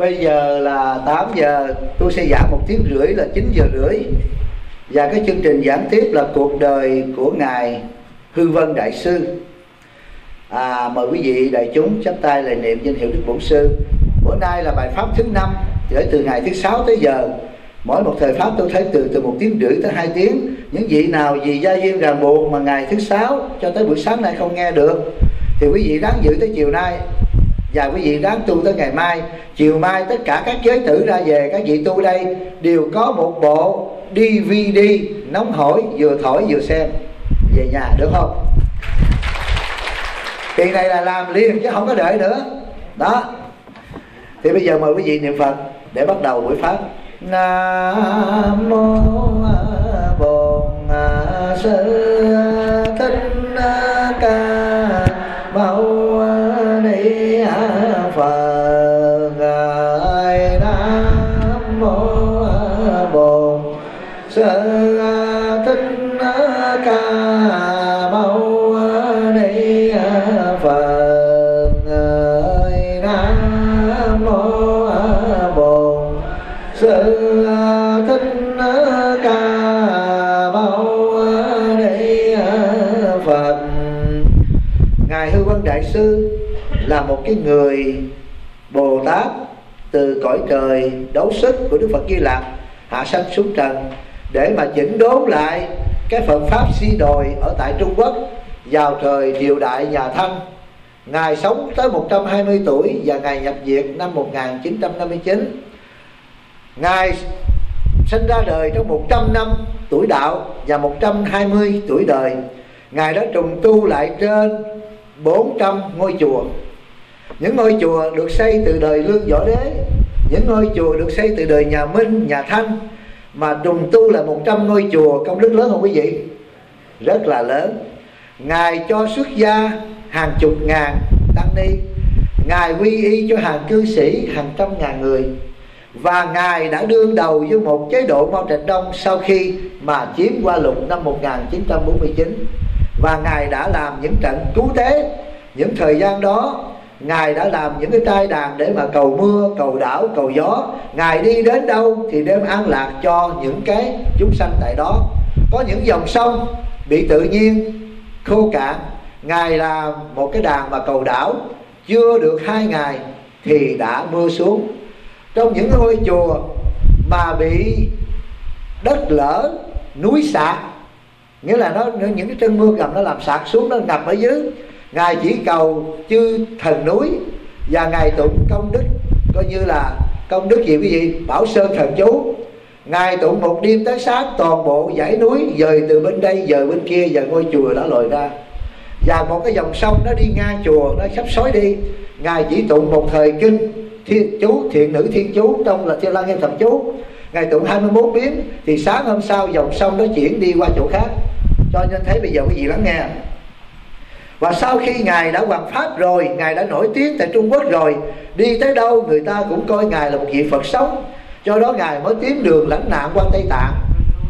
bây giờ là 8 giờ tôi sẽ giảng một tiếng rưỡi là 9 giờ rưỡi. Và cái chương trình giảng tiếp là cuộc đời của ngài hư vân đại sư. À, mời quý vị đại chúng chắp tay lại niệm danh hiệu đức bổn sư. Bữa nay là bài pháp thứ năm kể từ ngày thứ sáu tới giờ. Mỗi một thời pháp tôi thấy từ từ một tiếng rưỡi tới hai tiếng. Những vị nào vì gia duyên ràng buộc mà ngày thứ sáu cho tới buổi sáng nay không nghe được thì quý vị ráng giữ tới chiều nay và quý vị ráng tu tới ngày mai, chiều mai tất cả các giới tử ra về, các vị tu đây, đều có một bộ DVD nóng hổi, vừa thổi vừa xem. Về nhà, được không? Tiền này là làm liền chứ không có đợi nữa. Đó. Thì bây giờ mời quý vị niệm phật để bắt đầu buổi pháp. Nam mô bổn sư thích ca cái người bồ tát từ cõi trời đấu sức của đức phật di lặc hạ sanh xuống trần để mà chỉnh đốn lại cái Phật pháp si đồi ở tại Trung Quốc vào thời triều đại nhà Thanh. Ngài sống tới 120 tuổi và Ngài nhập viện năm 1959 Ngài sinh ra đời trong 100 năm tuổi đạo và 120 tuổi đời. Ngài đã trùng tu lại trên 400 ngôi chùa. Những ngôi chùa được xây từ đời Lương Võ Đế Những ngôi chùa được xây từ đời nhà Minh, nhà Thanh Mà trùng tu là 100 ngôi chùa công đức lớn không quý vị? Rất là lớn. Ngài cho xuất gia hàng chục ngàn tăng ni. Ngài quy y cho hàng cư sĩ hàng trăm ngàn người. Và Ngài đã đương đầu với một chế độ Mao Trạch Đông sau khi mà chiếm qua lục năm 1949 và Ngài đã làm những trận cứu tế. Những thời gian đó Ngài đã làm những cái trai đàn để mà cầu mưa, cầu đảo, cầu gió. Ngài đi đến đâu thì đem an lạc cho những cái chúng sanh tại đó. Có những dòng sông bị tự nhiên khô cạn. Ngài là một cái đàn mà cầu đảo. Chưa được hai ngày thì đã mưa xuống. Trong những ngôi chùa mà bị đất lở, núi sạt Nghĩa là nó những cái cơn mưa gầm nó làm sạt xuống nó ngập ở dưới. Ngài chỉ cầu chư thần núi Và Ngài tụng công đức. Coi như là công đức gì quý vị? Bảo Sơn thần chú. Ngài tụng một đêm tới sáng, toàn bộ dãy núi Dời từ bên đây, dời bên kia Và ngôi chùa đã lồi ra. Và một cái dòng sông nó đi ngang chùa, Nó sắp xối đi. Ngài chỉ tụng một thời kinh thiên chú, thiện nữ thiên chú trong là thiên lang nghiêm thần chú. Ngài tụng 21 biến thì sáng hôm sau dòng sông nó chuyển đi qua chỗ khác. Cho nên thấy bây giờ quý vị lắng nghe và sau khi ngài đã hoàn pháp rồi, ngài đã nổi tiếng tại trung quốc rồi, đi tới đâu người ta cũng coi ngài là một vị phật sống. Cho đó ngài mới tiến đường lãnh nạn qua tây tạng.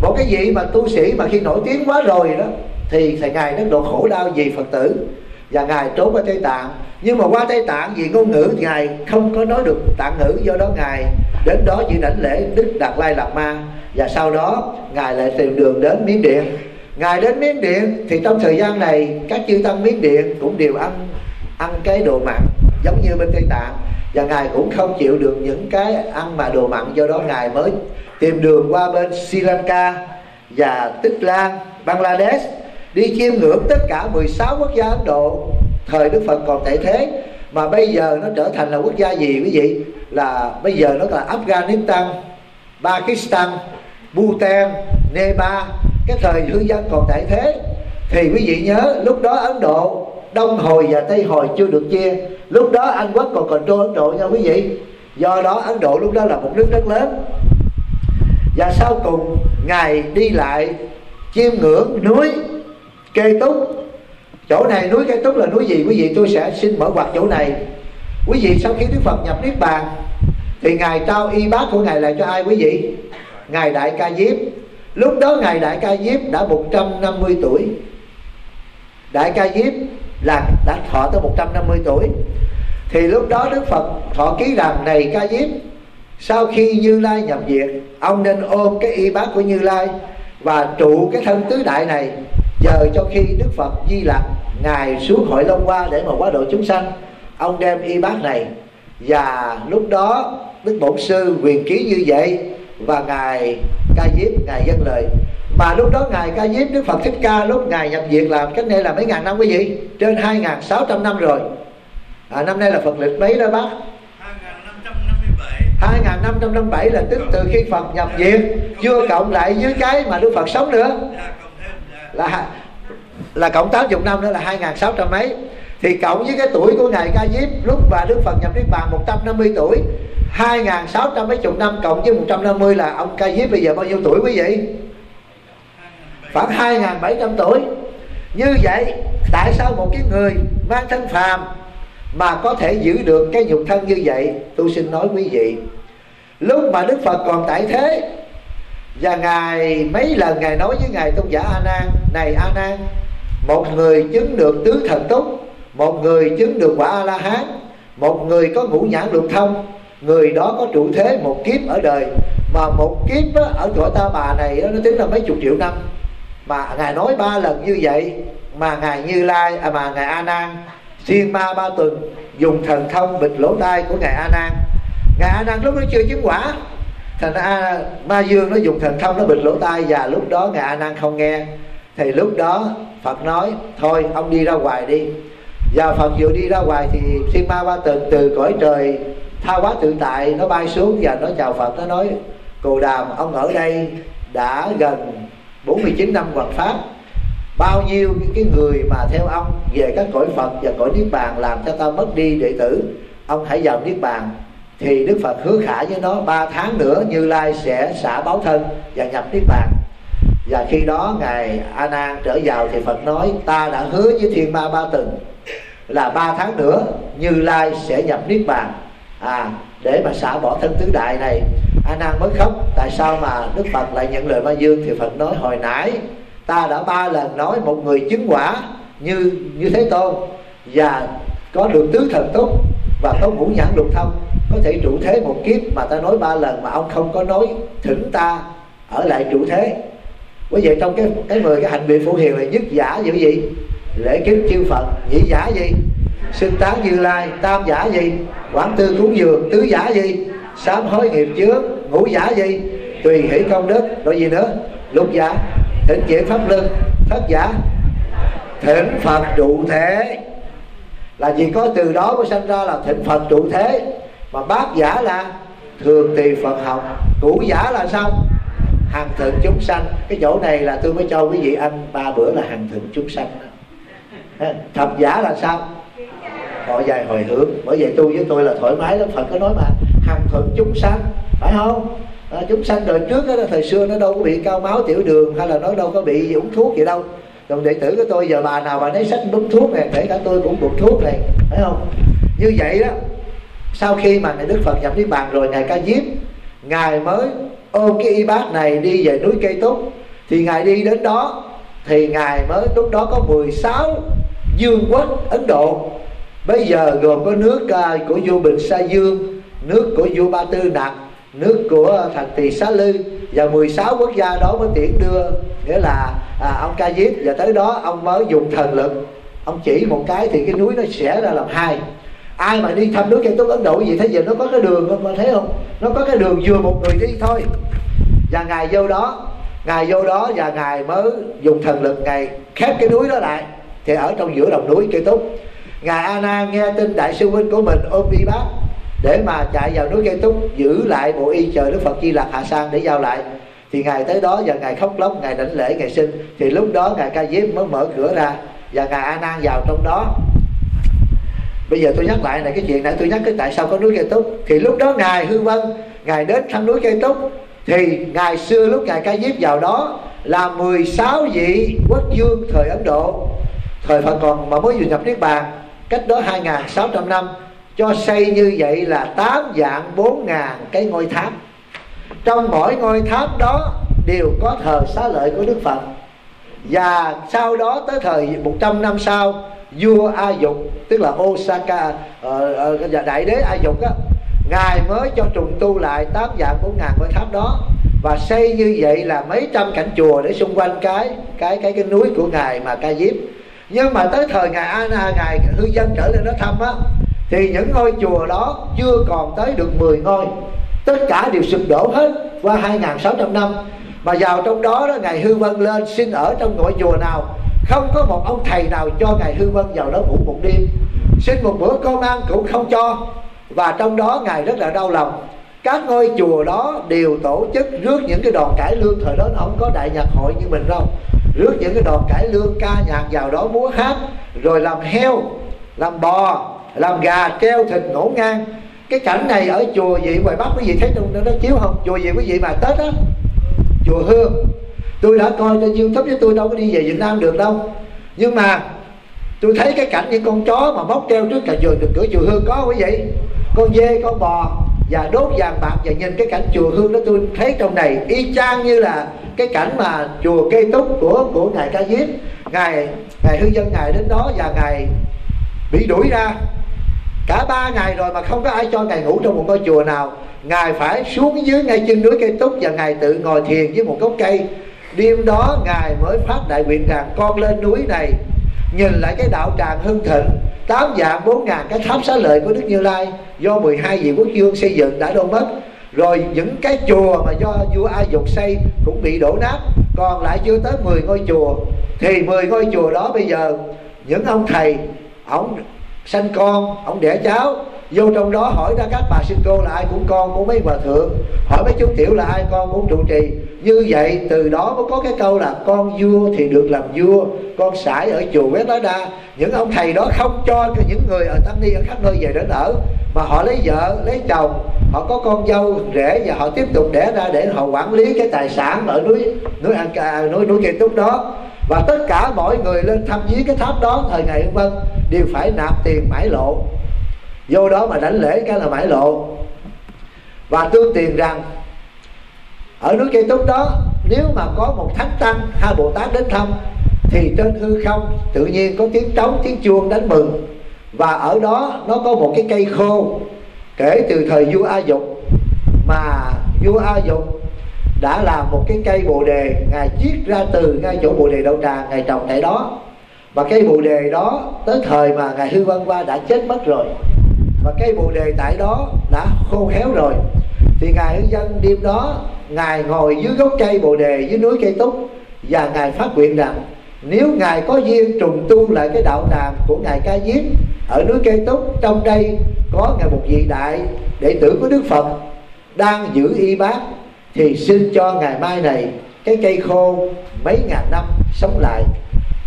Một cái vị mà tu sĩ mà khi nổi tiếng quá rồi đó, thì thầy ngài nó độ khổ đau vì phật tử. Và ngài trốn qua tây tạng. Nhưng mà qua tây tạng vì ngôn ngữ thì ngài không có nói được tạng ngữ. Do đó ngài đến đó chỉ đảnh lễ đức đạt lai lạt ma. Và sau đó, ngài lại tìm đường đến miến điện ngài đến miến điện thì trong thời gian này, các chư tăng miến điện cũng đều ăn ăn cái đồ mặn giống như bên tây tạng. Và ngài cũng không chịu được những cái ăn mà đồ mặn. Do đó ngài mới tìm đường qua bên sri lanka và tích lan, bangladesh, đi chiêm ngưỡng tất cả 16 quốc gia ấn độ. Thời đức phật còn tại thế, mà bây giờ nó trở thành là quốc gia gì quý vị? Là bây giờ nó là afghanistan, pakistan, bhutan, nepal cái thời hư dân còn đại thế. Thì quý vị nhớ, lúc đó ấn độ, đông hồi và tây hồi chưa được chia. Lúc đó anh quốc còn còn trôi ấn độ nha quý vị. Do đó ấn độ lúc đó là một nước rất lớn. Và sau cùng, ngài đi lại chiêm ngưỡng núi kê túc. Chỗ này núi cây túc là núi gì? Quý vị, tôi sẽ xin mở quạt chỗ này. Quý vị, sau khi đức phật nhập niết bàn, thì ngài trao y bát của ngài lại cho ai quý vị? Ngài đại ca diếp lúc đó ngài đại ca diếp đã 150 tuổi. Đại ca diếp là, đã thọ tới 150 tuổi. Thì lúc đó đức phật thọ ký rằng, này ca diếp, sau khi như lai nhập diệt, ông nên ôm cái y bát của như lai và trụ cái thân tứ đại này. Chờ cho khi đức phật di lặc, ngài xuống hội long hoa để mà quá độ chúng sanh, ông đem y bát này. Và lúc đó đức bổn sư quyền ký như vậy và ngài ca diếp ngài dân lời. Mà lúc đó ngài ca diếp đức phật thích ca lúc ngài nhập viện làm cách đây là mấy ngàn năm quý vị trên hai ngàn sáu trăm năm rồi. À, năm nay là phật lịch mấy đó bác? 2557 là tức từ khi Phật nhập viện chưa cộng lại với cái mà Đức Phật sống nữa. Là là cộng 80 năm nữa là 2600 mấy. Thì cộng với cái tuổi của ngài Ca Diếp lúc mà Đức Phật nhập Niết Bàn 150 tuổi 2600 mấy chục năm cộng với 150 là ông Ca Diếp bây giờ bao nhiêu tuổi quý vị? Khoảng 2700 tuổi. Như vậy, tại sao một cái người mang thân phàm mà có thể giữ được cái nhục thân như vậy? Tôi xin nói quý vị, lúc mà đức phật còn tại thế, và ngài mấy lần ngài nói với ngài tôn giả a nan, này a nan, một người chứng được tứ thần túc, một người chứng được quả a la hán, một người có ngũ nhãn lục thông người đó có trụ thế một kiếp ở đời mà một kiếp á, ở chỗ ta bà này nó tính là mấy chục triệu năm. Mà ngài nói ba lần như vậy mà ngài như lai à, mà ngài a nan xuyên ma ba tuần dùng thần thông bịt lỗ tai của ngài a nan. Ngài a nan lúc đó chưa chứng quả. Thành a ma dương nó dùng thần thông nó bịt lỗ tai và lúc đó ngài a nan không nghe. Thì lúc đó phật nói thôi ông đi ra ngoài đi. Và phật vừa đi ra ngoài thì xuyên ma ba tuần từ cõi trời tha quá tự tại, nó bay xuống và nó chào phật, nó nói, cù đàm ông ở đây đã gần 49 năm hoạt pháp. Bao nhiêu những cái người mà theo ông về các cõi Phật và cõi Niết Bàn làm cho ta mất đi đệ tử, ông hãy vào Niết Bàn. Thì Đức Phật hứa khả với nó, ba tháng nữa Như Lai sẽ xả báo thân và nhập Niết Bàn. Và khi đó ngài A Nan trở vào thì Phật nói, ta đã hứa với Thiên Ma Ba Từng là ba tháng nữa Như Lai sẽ nhập Niết Bàn à để mà xả bỏ thân tứ đại này, a nan mới khóc. Tại sao mà đức phật lại nhận lời ma dương? Thì phật nói, hồi nãy ta đã ba lần nói một người chứng quả như như thế tôn, và có được tứ thần túc và có ngũ nhãn lục thông. Có thể trụ thế một kiếp mà ta nói ba lần mà ông không có nói thỉnh ta ở lại trụ thế. Bởi vậy trong cái cái mười cái hành vi phụ hiền này, nhất giả dữ gì? Lễ kính chư phật nhĩ giả gì? Sinh tán như lai, tam giả gì? Quảng tư cúng dường, tứ giả gì? Sám hối nghiệp chướng, ngũ giả gì? Tùy hỷ công đức rồi gì nữa? Lục giả, thỉnh chuyển pháp luân thất giả, thỉnh phật trụ thế. Là gì có từ đó mới sanh ra là thỉnh phật trụ thế. Mà bát giả là thường tỳ phật học cũ giả là sao? Hàng thượng chúng sanh. Cái chỗ này là tôi mới cho quý vị ăn, ba bữa là hàng thượng chúng sanh. Thập giả là sao? Họ dài hồi hướng. Bởi vậy tu với tôi là thoải mái lắm. Phật có nói mà hàng thuận chúng sanh. Phải không? À, chúng sanh đời trước đó, thời xưa nó đâu có bị cao máu tiểu đường hay là nó đâu có bị uống thuốc gì đâu. Còn đệ tử của tôi giờ bà nào bà lấy sách đúng thuốc này để cả tôi cũng buộc thuốc này phải không? Như vậy đó sau khi mà ngài đức phật nhập niết bàn rồi ngài ca diếp. Ngài mới ôm cái y bát này đi về núi cây túc. Thì ngài đi đến đó thì ngài mới lúc đó có 16 dương quốc ấn độ bây giờ gồm có nước à, của vua bình sa dương nước của vua ba tư nặc nước của thành tỳ xá lư và 16 quốc gia đó mới tiễn đưa nghĩa là à, ông ca diếp. Và tới đó ông mới dùng thần lực. Ông chỉ một cái thì cái núi nó sẽ ra làm hai. Ai mà đi thăm núi cây túc ấn độ gì thế giờ nó có cái đường không? Mà thấy không? Nó có cái đường vừa một người đi thôi. Và ngài vô đó ngài vô đó và ngài mới dùng thần lực ngài khép cái núi đó lại. Thì ở trong giữa đồng núi cây túc ngài a nan nghe tin đại sư huynh của mình ôm y bác để mà chạy vào núi cây túc, giữ lại bộ y chờ đức phật di lặc hạ sang để giao lại. Thì ngài tới đó và ngài khóc lóc, ngài đảnh lễ, ngài sinh thì lúc đó, ngài ca diếp mới mở cửa ra, và ngài a nan vào trong đó. Bây giờ tôi nhắc lại này, cái chuyện này tôi nhắc cái tại sao có núi cây túc. Thì lúc đó ngài hư vân, ngài đến thăm núi cây túc. Thì ngày xưa lúc ngài ca diếp vào đó là 16 vị quốc dương thời ấn độ. Thời phật còn mà mới vừa nhập niết bàn cách đó 2.600 năm cho xây như vậy là tám dạng bốn ngàn cái ngôi tháp. Trong mỗi ngôi tháp đó đều có thờ xá lợi của Đức Phật. Và sau đó tới thời 100 năm sau vua a dục tức là osaka uh, uh, đại đế a dục á ngài mới cho trùng tu lại tám dạng bốn ngàn ngôi tháp đó. Và xây như vậy là mấy trăm cảnh chùa để xung quanh cái cái cái cái núi của ngài mà ca diếp nhưng mà tới thời ngài Ana ngài hư dân trở lên đó thăm á, thì những ngôi chùa đó chưa còn tới được 10 ngôi. Tất cả đều sụp đổ hết qua 2.600 năm. Mà vào trong đó đó ngài hư vân lên, xin ở trong ngôi chùa nào, không có một ông thầy nào cho ngài hư vân vào đó ngủ một đêm. Xin một bữa cơm ăn cũng không cho. Và trong đó, ngài rất là đau lòng. Các ngôi chùa đó đều tổ chức rước những cái đoàn cải lương, thời đó nó không có đại nhạc hội như mình đâu rước những cái đòn cải lương ca nhạc vào đó múa hát rồi làm heo làm bò làm gà treo thịt ngổ ngang. Cái cảnh này ở chùa gì ngoài bắc quý vị thấy nó, nó chiếu không? Chùa gì quý vị mà tết á chùa hương. Tôi đã coi trên youtube với tôi đâu có đi về việt nam được đâu. Nhưng mà tôi thấy cái cảnh như con chó mà móc treo trước cả giường được cửa chùa hương có quý vị. Con dê con bò và đốt vàng bạc và nhìn cái cảnh chùa hương đó, tôi thấy trong này y chang như là cái cảnh mà chùa cây túc của của ngài ca diếp. Ngài ngài hư dân ngài đến đó và ngài bị đuổi ra. Cả ba ngày rồi mà không có ai cho ngài ngủ trong một ngôi chùa nào, ngài phải xuống dưới ngay chân núi cây túc và ngài tự ngồi thiền với một gốc cây. Đêm đó ngài mới phát đại nguyện rằng, con lên núi này, nhìn lại cái đạo tràng hưng thịnh tám dạng bốn ngàn cái tháp xá lợi của đức như lai, do 12 vị quốc vương xây dựng đã đâu mất. Rồi những cái chùa mà do vua a dục xây cũng bị đổ nát, còn lại chưa tới 10 ngôi chùa. Thì 10 ngôi chùa đó bây giờ, những ông thầy, ông sanh con, ông đẻ cháu vô trong đó hỏi ra các bà sư cô là ai cũng con của mấy hòa thượng. Hỏi mấy chú tiểu là ai con cũng trụ trì. Như vậy, từ đó mới có cái câu là con vua thì được làm vua, con sải ở chùa quét đó đa. Những ông thầy đó không cho những người ở tăng ni, ở khắp nơi về đến ở, mà họ lấy vợ, lấy chồng, họ có con dâu rể và họ tiếp tục đẻ ra để họ quản lý cái tài sản ở núi núi an à, núi núi cây túc đó. Và tất cả mọi người lên thăm viếng cái tháp đó thời ngày vân, đều phải nạp tiền mãi lộ vô đó mà đánh lễ cái là mãi lộ. Và tương tiền rằng, ở núi cây túc đó, nếu mà có một thánh tăng, hai bồ tát đến thăm, thì trên hư không tự nhiên có tiếng trống, tiếng chuông đánh mừng. Và ở đó nó có một cái cây khô, kể từ thời vua a dục. Mà vua a dục đã làm một cái cây bồ đề, ngài chiết ra từ ngay chỗ bồ đề đậu tràng ngài trồng tại đó. Và cây bồ đề đó, tới thời mà ngài hư văn qua đã chết mất rồi và cây bồ đề tại đó đã khô héo rồi. Thì ngài hướng dân đêm đó, ngài ngồi dưới gốc cây bồ đề, dưới núi cây túc, và ngài phát nguyện rằng, nếu ngài có duyên trùng tu lại cái đạo tràng của ngài ca diếp ở núi cây túc, trong đây có ngài một vị đại đệ tử của đức phật đang giữ y bát, thì xin cho ngày mai này cái cây khô mấy ngàn năm sống lại.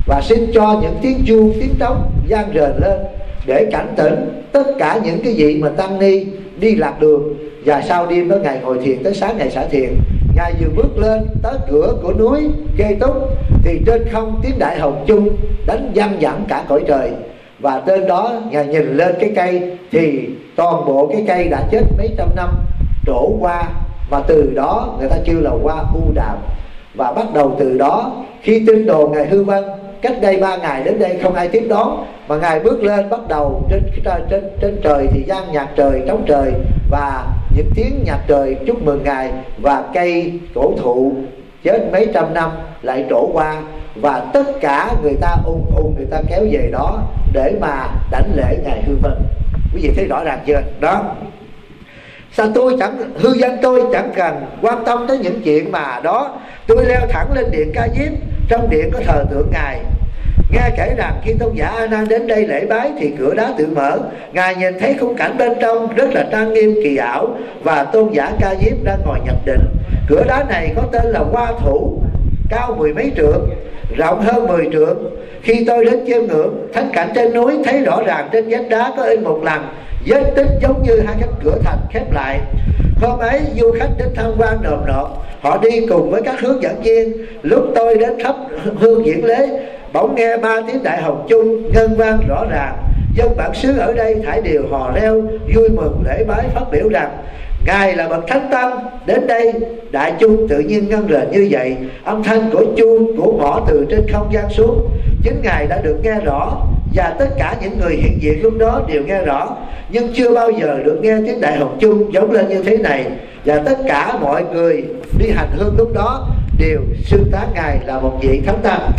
Và xin cho những tiếng chuông, tiếng trống gian rền lên để cảnh tỉnh tất cả những cái gì mà tăng ni đi lạc đường và sau đêm đó ngày ngồi thiền tới sáng ngày xả thiền. Ngài vừa bước lên tới cửa của núi kê túc, thì trên không tiếng đại hồng chung đánh văng vẳng cả cõi trời. Và trên đó, ngài nhìn lên cái cây, thì toàn bộ cái cây đã chết mấy trăm năm trổ qua. Và từ đó người ta kêu là qua u đạm. Và bắt đầu từ đó, khi tin đồ ngài hư văn cách đây ba ngày đến đây không ai tiếp đón, mà ngài bước lên bắt đầu trên trên trên trời thì gian nhạc trời trống trời và những tiếng nhạc trời chúc mừng ngài và cây cổ thụ chết mấy trăm năm lại trổ qua. Và tất cả người ta ung ung người ta kéo về đó để mà đảnh lễ ngài hư vân. Quý vị thấy rõ ràng chưa? Đó. Sao tôi chẳng, hư danh tôi chẳng cần quan tâm tới những chuyện mà đó. Tôi leo thẳng lên điện ca diếp, trong điện có thờ tượng ngài nghe kể rằng khi tôn giả a nan đến đây lễ bái thì cửa đá tự mở. Ngài nhìn thấy khung cảnh bên trong rất là trang nghiêm, kỳ ảo và tôn giả ca diếp đang ngồi nhập định. Cửa đá này có tên là hoa thủ, cao mười mấy trượng, rộng hơn mười trượng. Khi tôi đến chiêm ngưỡng, thánh cảnh trên núi thấy rõ ràng trên vách đá có in một lần, vết tích giống như hai cánh cửa thành khép lại. Hôm ấy, du khách đến tham quan nồm nộp họ đi cùng với các hướng dẫn viên. Lúc tôi đến thắp hương diễn lễ bỗng nghe ba tiếng đại hồng chung ngân vang rõ ràng. Dân bản xứ ở đây thải đều hò reo, vui mừng lễ bái phát biểu rằng, ngài là bậc thánh tăng. Đến đây, đại chung tự nhiên ngân rền như vậy. Âm thanh của chuông của mỏ từ trên không gian xuống. Chính ngài đã được nghe rõ, và tất cả những người hiện diện lúc đó đều nghe rõ. Nhưng chưa bao giờ được nghe tiếng đại hồng chung giống lên như thế này. Và tất cả mọi người đi hành hương lúc đó đều xưng tán ngài là một vị thánh tăng.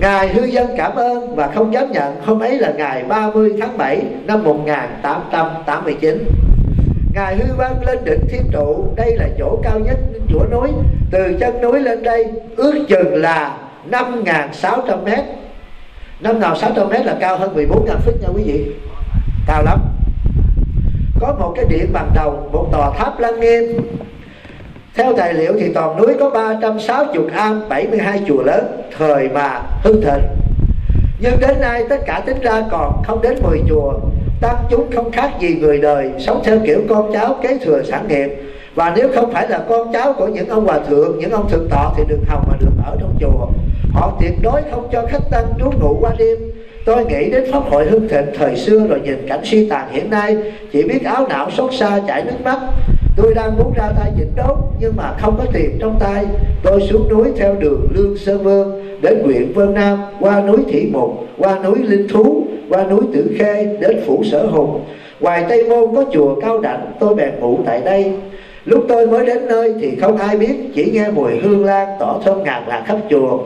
Ngài hư dân cảm ơn và không dám nhận. Hôm ấy là ngày 30 tháng 7 năm 1889 Ngài hư vân lên đỉnh thiên trụ. Đây là chỗ cao nhất chỗ núi Từ chân núi lên đây, ước chừng là 5.600 mét. Năm nào 600 mét là cao hơn 14.000 feet nha quý vị. Cao lắm. Có một cái điện bằng đồng Một tòa tháp lăng nghiêm theo tài liệu thì toàn núi có 360 am 72 chùa lớn, thời mà hưng thịnh. Nhưng đến nay tất cả tính ra còn không đến 10 chùa. Tăng chúng không khác gì người đời, sống theo kiểu con cháu kế thừa sản nghiệp. Và nếu không phải là con cháu của những ông hòa thượng, những ông thượng tọa thì đừng hòng mà được ở trong chùa. Họ tuyệt đối không cho khách tăng trú ngụ qua đêm. Tôi nghĩ đến pháp hội hưng thịnh thời xưa rồi nhìn cảnh suy tàn hiện nay, chỉ biết áo não xót xa chảy nước mắt tôi đang muốn ra tay chỉnh đốt, nhưng mà không có tiền trong tay. Tôi xuống núi theo đường lương sơn vương đến huyện vân nam, qua núi thị mục, qua núi linh thú, qua núi tử khê, đến phủ sở hùng. Ngoài tây môn có chùa cao đảnh tôi bèn ngủ tại đây. Lúc tôi mới đến nơi thì không ai biết, chỉ nghe mùi hương lan tỏ thơm ngạt là khắp chùa.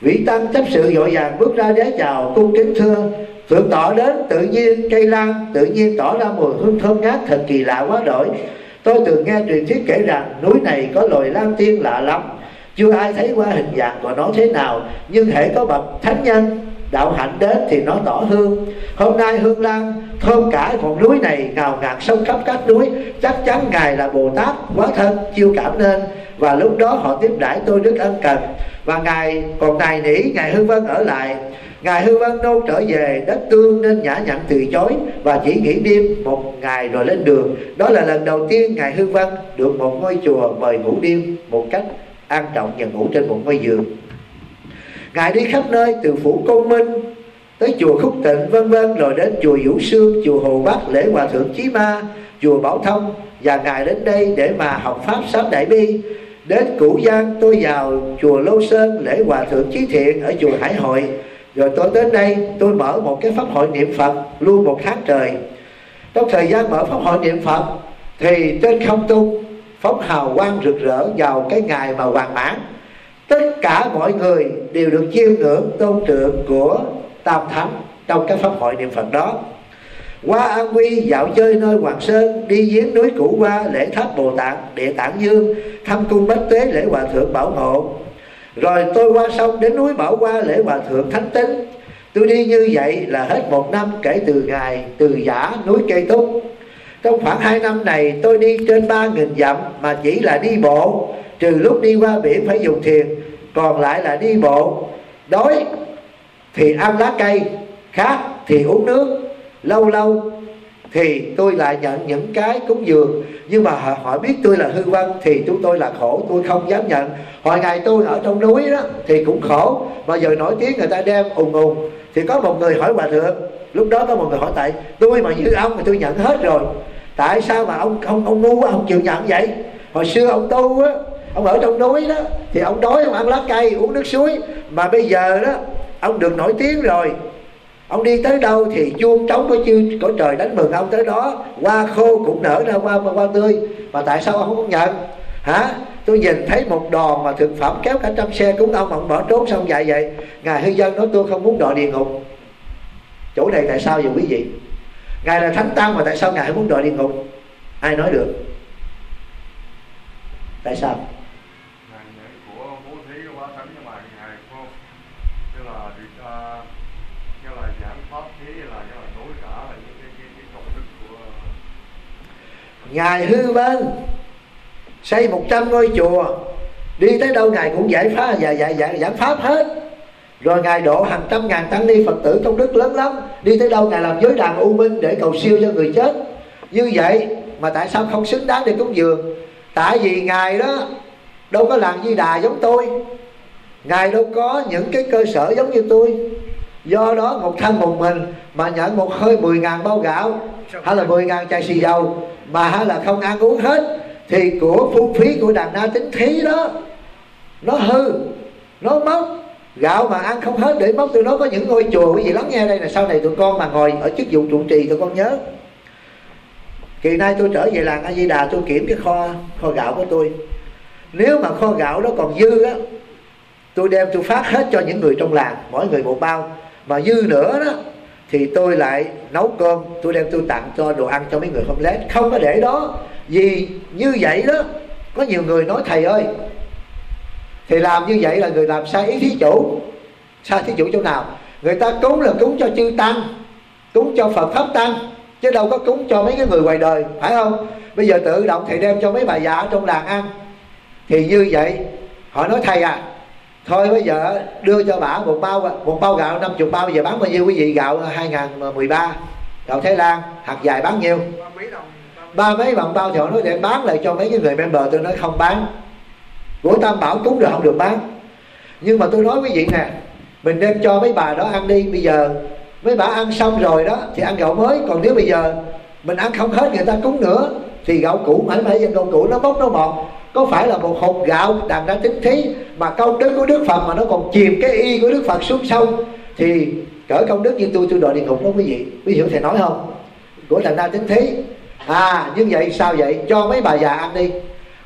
Vị tăng chấp sự vội vàng bước ra đế chào cung kính thưa. Thượng tỏ đến, tự nhiên cây lan, tự nhiên tỏ ra mùi hương thơm ngát, thật kỳ lạ quá đổi tôi từng nghe truyền thuyết kể rằng núi này có loài lan tiên lạ lắm. Chưa ai thấy qua hình dạng của nó thế nào, nhưng hệ có bậc thánh nhân, đạo hạnh đến thì nó tỏ hương. Hôm nay hương lan thơm cả ngọn núi này ngào ngạt sông khắp các núi. Chắc chắn ngài là bồ tát quá thân, chiêu cảm nên. Và lúc đó họ tiếp đãi tôi rất ân cần. Và ngài còn tài nỉ, ngài hương vân ở lại ngài hư văn nô trở về, đất tương nên nhã nhặn từ chối và chỉ nghỉ đêm một ngày rồi lên đường. Đó là lần đầu tiên ngài hư văn được một ngôi chùa mời ngủ đêm một cách an trọng và ngủ trên một ngôi giường. Ngài đi khắp nơi, từ phủ công minh tới chùa khúc tịnh, vân vân, rồi đến chùa vũ sương, chùa hồ bắc lễ hòa thượng chí ma, chùa bảo thông. Và ngài đến đây để mà học pháp sám đại bi. Đến cửu giang, tôi vào chùa lô sơn lễ hòa thượng chí thiện ở chùa hải hội rồi tôi đến đây tôi mở một cái pháp hội niệm phật luôn một tháng trời. Trong thời gian mở pháp hội niệm phật, thì trên không tung phóng hào quang rực rỡ vào cái ngày mà hoàng mãn. Tất cả mọi người đều được chiêm ngưỡng tôn trượng của tam thánh trong cái pháp hội niệm phật đó. Qua an quy, dạo chơi nơi hoàng sơn, đi giếng núi cũ qua, lễ tháp bồ tạng địa tạng dương, thăm cung bách tế lễ hòa thượng bảo hộ rồi tôi qua sông đến núi bảo qua lễ hòa thượng thánh tính. Tôi đi như vậy là hết một năm kể từ ngày, từ giả núi cây túc. Trong khoảng hai năm này, tôi đi trên ba nghìn dặm mà chỉ là đi bộ. Trừ lúc đi qua biển phải dùng thuyền, còn lại là đi bộ. Đói thì ăn lá cây, khát thì uống nước. Lâu lâu thì tôi lại nhận những cái cúng dường. Nhưng mà họ, họ biết tôi là hư vân thì chúng tôi là khổ tôi không dám nhận. Hồi ngày tôi ở trong núi đó thì cũng khổ. Mà giờ nổi tiếng người ta đem ùng ùng. Thì có một người hỏi hòa thượng lúc đó có một người hỏi tại tôi mà như ông thì tôi nhận hết rồi. Tại sao mà ông không ông ngu ông chịu nhận vậy? Hồi xưa ông tu á ông ở trong núi đó thì ông đói ông ăn lá cây uống nước suối. Mà bây giờ đó ông được nổi tiếng rồi ông đi tới đâu thì chuông trống có chiêu của trời đánh mừng ông tới đó. Hoa khô cũng nở ra hoa hoa tươi. Mà tại sao ông không nhận? Hả? Tôi nhìn thấy một đòn mà thực phẩm kéo cả trăm xe cúng ông ông bỏ trốn xong vậy vậy. Ngài hư dân nói, tôi không muốn đòi địa ngục. Chỗ này tại sao vậy quý vị? Ngài là thánh tăng mà tại sao ngài không muốn đòi địa ngục? Ai nói được? Tại sao? Ngài hư bên, xây 100 ngôi chùa. Đi tới đâu ngài cũng giải phá, giải giải giải pháp hết. Rồi ngài độ hàng trăm ngàn tăng ni phật tử công đức lớn lắm. Đi tới đâu ngài làm giới đàn u minh để cầu siêu cho người chết. Như vậy mà tại sao không xứng đáng để cúng dường? Tại vì ngài đó đâu có làm di đà giống tôi. Ngài đâu có những cái cơ sở giống như tôi do đó một thân một mình mà nhận một hơi 10 ngàn bao gạo, hay là 10 ngàn chai xì dầu, mà hay là không ăn uống hết, thì của phung phí của đàn na tính thí đó, nó hư, nó mất gạo mà ăn không hết để mất tôi nói có những ngôi chùa, quý vị lắng nghe đây là sau này tụi con mà ngồi ở chức vụ trụ trì, tụi con nhớ. Kỳ nay tôi trở về làng a di đà, tôi kiểm cái kho kho gạo của tôi. Nếu mà kho gạo đó còn dư á, tôi đem, tôi phát hết cho những người trong làng, mỗi người một bao mà dư nữa đó, thì tôi lại nấu cơm, tôi đem tôi tặng cho đồ ăn cho mấy người không lết không có để đó, vì như vậy đó, có nhiều người nói, thầy ơi thì làm như vậy là người làm sai ý thí chủ. Sai thí chủ chỗ nào? Người ta cúng là cúng cho chư tăng, cúng cho phật pháp tăng, chứ đâu có cúng cho mấy cái người ngoài đời, phải không? Bây giờ tự động thầy đem cho mấy bà già ở trong làng ăn. Thì như vậy, họ nói, thầy à thôi bây giờ đưa cho bà một bao một bao gạo 50 bao. Giờ bán bao nhiêu quý vị? Gạo 2013 gạo Thái Lan, hạt dài bán nhiêu? Ba mấy bằng bao. Thì họ nói để bán lại cho mấy cái người member. Tôi nói không bán. Của tam bảo cúng rồi không được bán. Nhưng mà tôi nói quý vị nè, mình đem cho mấy bà đó ăn đi. Bây giờ mấy bà ăn xong rồi đó, thì ăn gạo mới. Còn nếu bây giờ mình ăn không hết, người ta cúng nữa thì gạo cũ mãi mãi dân gạo cũ nó bốc nó bọt. Có phải là một hộp gạo đàn ra tính thí mà công đức của đức phật mà nó còn chìm cái y của đức phật xuống sâu thì cỡ công đức như tôi tôi đòi địa ngục đó quý vị quý vị hiểu thầy nói không? Của đàn ra tính thí. À như vậy sao vậy? Cho mấy bà già ăn đi.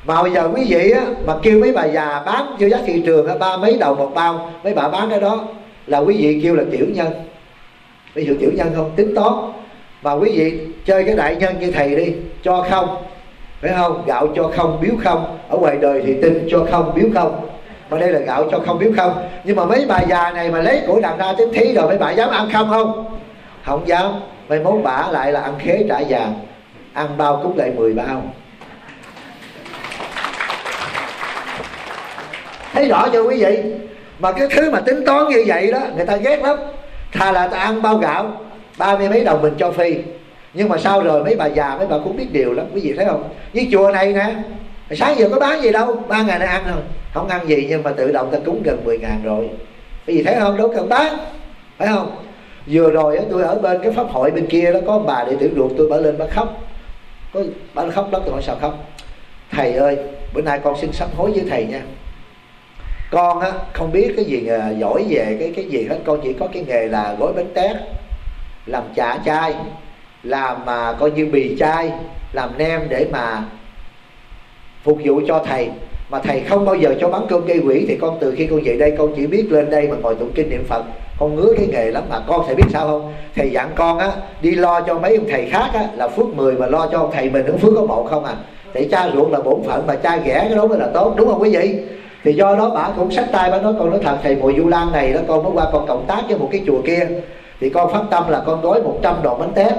Mà bây giờ quý vị á, mà kêu mấy bà già bán vô giá thị trường á, ba mấy đầu một bao mấy bà bán cái đó là quý vị kêu là tiểu nhân. Quý vị tiểu nhân không? Tính toán. Mà quý vị chơi cái đại nhân như thầy đi cho không, phải không? Gạo cho không, biếu không? Ở ngoài đời thì tin cho không, biếu không? Mà đây là gạo cho không, biếu không? Nhưng mà mấy bà già này mà lấy của đàn ra tiếp thí rồi, mấy bà dám ăn không không? Không dám. Mấy món bả lại là ăn khế trả vàng. Ăn bao cúng lại 10 bao thấy rõ chưa quý vị? Mà cái thứ mà tính toán như vậy đó, người ta ghét lắm. Thà là ta ăn bao gạo, ba mươi mấy đồng mình cho phi nhưng mà sau rồi mấy bà già, mấy bà cũng biết điều lắm. Quý vị thấy không? Như chùa này nè, sáng giờ có bán gì đâu, ba ngày nó ăn không không ăn gì nhưng mà tự động ta cúng gần 10 ngàn rồi. Quý vị thấy không? Đâu cần bán, phải không? Vừa rồi tôi ở bên cái pháp hội bên kia đó, có bà đệ tử ruột tôi bà lên bà khóc. Có bà khóc lắm tôi hỏi, sao khóc? Thầy ơi, bữa nay con xin sám hối với thầy nha. Con á, không biết cái gì à, giỏi về cái cái gì hết. Con chỉ có cái nghề là gói bánh tét, làm chả chai làm mà coi như bì chai, làm nem để mà phục vụ cho thầy. Mà thầy không bao giờ cho bán cơm gây quỷ thì con từ khi con về đây, con chỉ biết lên đây mà ngồi tụng kinh niệm phật. Con ngứa cái nghề lắm mà, con thầy biết sao không? Thầy dặn con á, đi lo cho mấy ông thầy khác á, là phước 10 mà lo cho ông thầy mình cũng phước có một không à? Để cha ruột là bổn phận mà, cha ghẻ cái đó mới là tốt, đúng không quý vị? Thì do đó bà cũng sách tay, bà nói, con nói thật, thầy mùi du lan này đó, con mới qua con cộng tác với một cái chùa kia. Thì con phát tâm là con gói 100 đòn bánh tét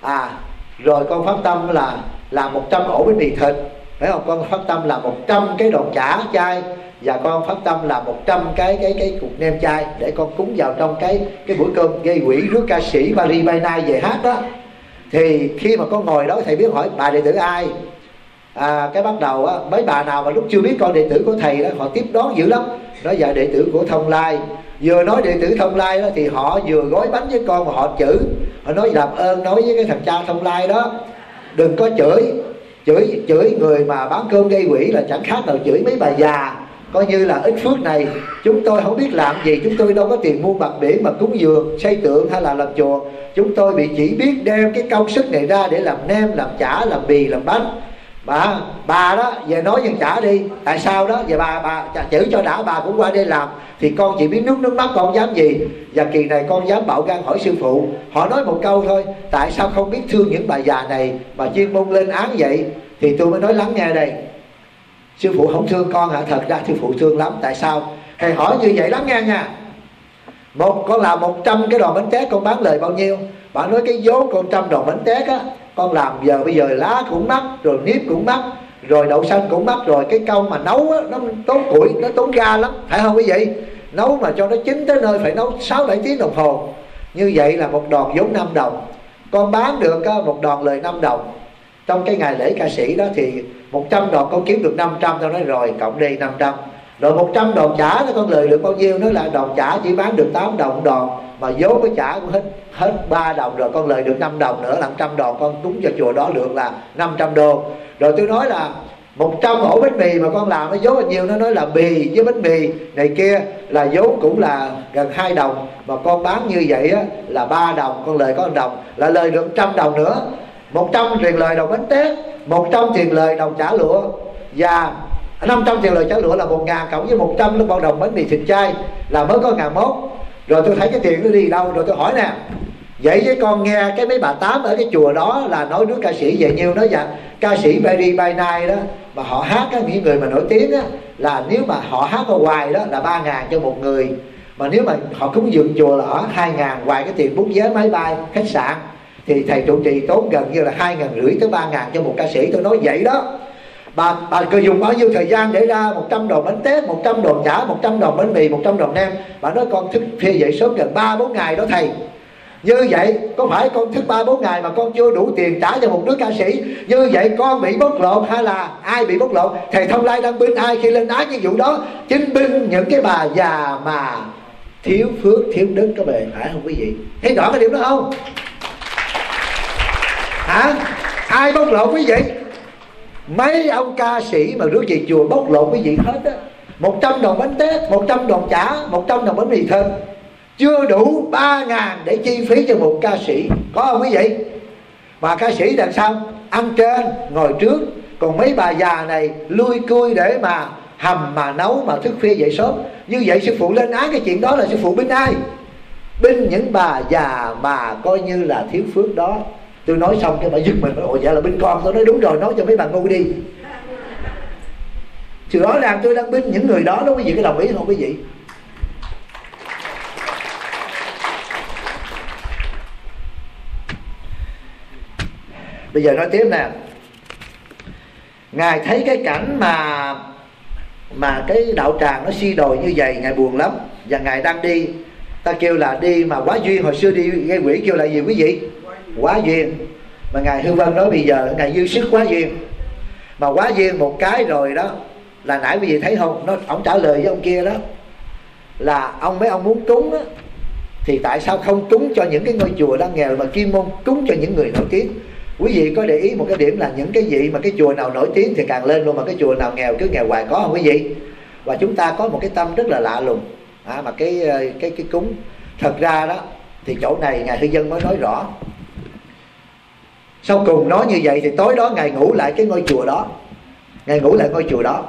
à rồi con phát tâm là làm 100 ổ bánh mì thịt. Phải không? Con phát tâm là 100 cái đòn chả chai và con phát tâm là 100 cái cái cái cục nem chai để con cúng vào trong cái cái buổi cơm gây quỷ rước ca sĩ Paris by Night về hát đó. Thì khi mà con ngồi đó thầy biết hỏi bà đệ tử ai? À, cái bắt đầu á, mấy bà nào mà lúc chưa biết con đệ tử của thầy đó họ tiếp đón dữ lắm. Nói dạ đệ tử của thông lai vừa nói đệ tử thông lai đó thì họ vừa gói bánh với con mà họ chửi. Họ nói làm ơn nói với cái thằng cha thông lai đó, đừng có chửi. Chửi chửi người mà bán cơm gây quỷ là chẳng khác nào chửi mấy bà già. Coi như là ít phước này. Chúng tôi không biết làm gì. Chúng tôi đâu có tiền mua bạc biển mà cúng dường, xây tượng hay là làm chùa. Chúng tôi bị chỉ biết đem cái công sức này ra để làm nem, làm chả, làm bì, làm bánh bà bà đó, về nói dần trả đi. Tại sao đó? Về bà bà chữ cho đã, bà cũng qua đây làm. Thì con chỉ biết nước nước mắt, con dám gì? Và kỳ này con dám bạo gan hỏi sư phụ. Họ nói một câu thôi, tại sao không biết thương những bà già này mà chuyên môn lên án vậy? Thì tôi mới nói lắng nghe đây. Sư phụ không thương con hả? Thật ra sư phụ thương lắm. Tại sao? Thầy hỏi như vậy lắng nghe nha. Một, con làm 100 cái đòn bánh tét, con bán lời bao nhiêu? Bạn nói cái vốn con trăm đòn bánh tét á con làm giờ bây giờ lá cũng mắc rồi nếp cũng mắc rồi đậu xanh cũng mắc rồi cái công mà nấu á, nó tốn củi nó tốn ga lắm. Phải không quý vị? Nấu mà cho nó chín tới nơi phải nấu 6 7 tiếng đồng hồ. Như vậy là một đòn vốn 5 đồng. Con bán được một đòn lời 5 đồng. Trong cái ngày lễ ca sĩ đó thì 100 đòn con kiếm được 500 tao nói rồi cộng đi 500 rồi 100 đồng trả nó con lời được bao nhiêu? Nó là đồng trả chỉ bán được 8 đồng đòn mà vốn cái trả cũng hết hết 3 đồng rồi con lời được 5 đồng nữa là 100 đồng con cúng cho chùa đó được là 500 đô. Rồi tôi nói là một trăm ổ bánh mì mà con làm nó vốn bao nhiêu? Nó nói là bì với bánh mì. Này kia là vốn cũng là gần 2 đồng mà con bán như vậy á, là 3 đồng con lời có 1 đồng là lời được 100 đồng nữa. Một trăm tiền lời đồng bánh tét một trăm tiền lời đồng trả lụa. Và 500 tiền lời trả lụa là một ngàn cộng với 100 lúc bao đồng bánh mì thịt chay là mới có ngàn mốt. Rồi tôi thấy cái tiền nó đi đâu rồi tôi hỏi nè vậy với con nghe cái mấy bà tám ở cái chùa đó là nói đứa ca sĩ về nhiêu nói dạ ca sĩ Barry by Night đó mà họ hát á, những người mà nổi tiếng á, là nếu mà họ hát ở hoài đó là ba ngàn cho một người. Mà nếu mà họ cúng dường chùa là ở hai ngàn ngoài cái tiền bút vé máy bay khách sạn. Thì thầy trụ trì tốn gần như là hai ngàn rưỡi tới ba ngàn cho một ca sĩ. Tôi nói vậy đó bà bà cứ dùng bao nhiêu thời gian để ra 100 đồng bánh tét 100 đồng chả 100 đồng bánh mì 100 đồng nem. Bà nói, con thức phê dậy sớm gần ba, bốn ngày đó thầy. Như vậy, có phải con thức ba, bốn ngày mà con chưa đủ tiền trả cho một đứa ca sĩ? Như vậy con bị bóc lột hay là ai bị bóc lột? Thầy thông lai đang binh ai khi lên án như vụ đó? Chính binh những cái bà già mà thiếu phước, thiếu đức các bề, phải không quý vị? Thấy rõ cái điểm đó không? Hả? Ai bóc lột quý vị? Mấy ông ca sĩ mà rước về chùa bóc lột cái vị hết á. Một trăm đồng bánh tét, một trăm đồng chả, một trăm đồng bánh mì thơm. Chưa đủ ba ngàn để chi phí cho một ca sĩ. Có không quý vị? Mà ca sĩ làm sao ăn trên, ngồi trước. Còn mấy bà già này lui cui để mà hầm mà nấu mà thức khuya dậy sớm. Như vậy sư phụ lên án cái chuyện đó là sư phụ binh ai? Binh những bà già mà coi như là thiếu phước đó tôi nói xong cái bà giật mình ồ dạ là binh con tôi. Nói, đúng rồi, nói cho mấy bà ngu đi. Sự rõ ràng tôi đang binh những người đó đó quý vị có đồng ý, không quý vị bây giờ nói tiếp nè. Ngài thấy cái cảnh mà mà cái đạo tràng nó suy đồi như vậy, ngài buồn lắm. Và ngài đang đi, ta kêu là đi mà quá duyên, hồi xưa đi gây quỷ kêu là gì quý vị? Quá duyên. Mà ngài hư vân nói bây giờ ngài dư sức quá duyên. Mà quá duyên một cái rồi đó là nãy quý vị thấy không? Nó ông trả lời với ông kia đó là ông mấy ông muốn cúng đó, thì tại sao không cúng cho những cái ngôi chùa đang nghèo mà kim môn cúng cho những người nổi tiếng? Quý vị có để ý một cái điểm là những cái gì mà cái chùa nào nổi tiếng thì càng lên luôn mà cái chùa nào nghèo cứ nghèo hoài có không quý vị? Và chúng ta có một cái tâm rất là lạ lùng. À, mà cái ờ, cái cái cúng thật ra đó thì chỗ này ngài hư dân mới nói rõ sau cùng nói như vậy thì tối đó ngài ngủ lại cái ngôi chùa đó. Ngài ngủ lại ngôi chùa đó.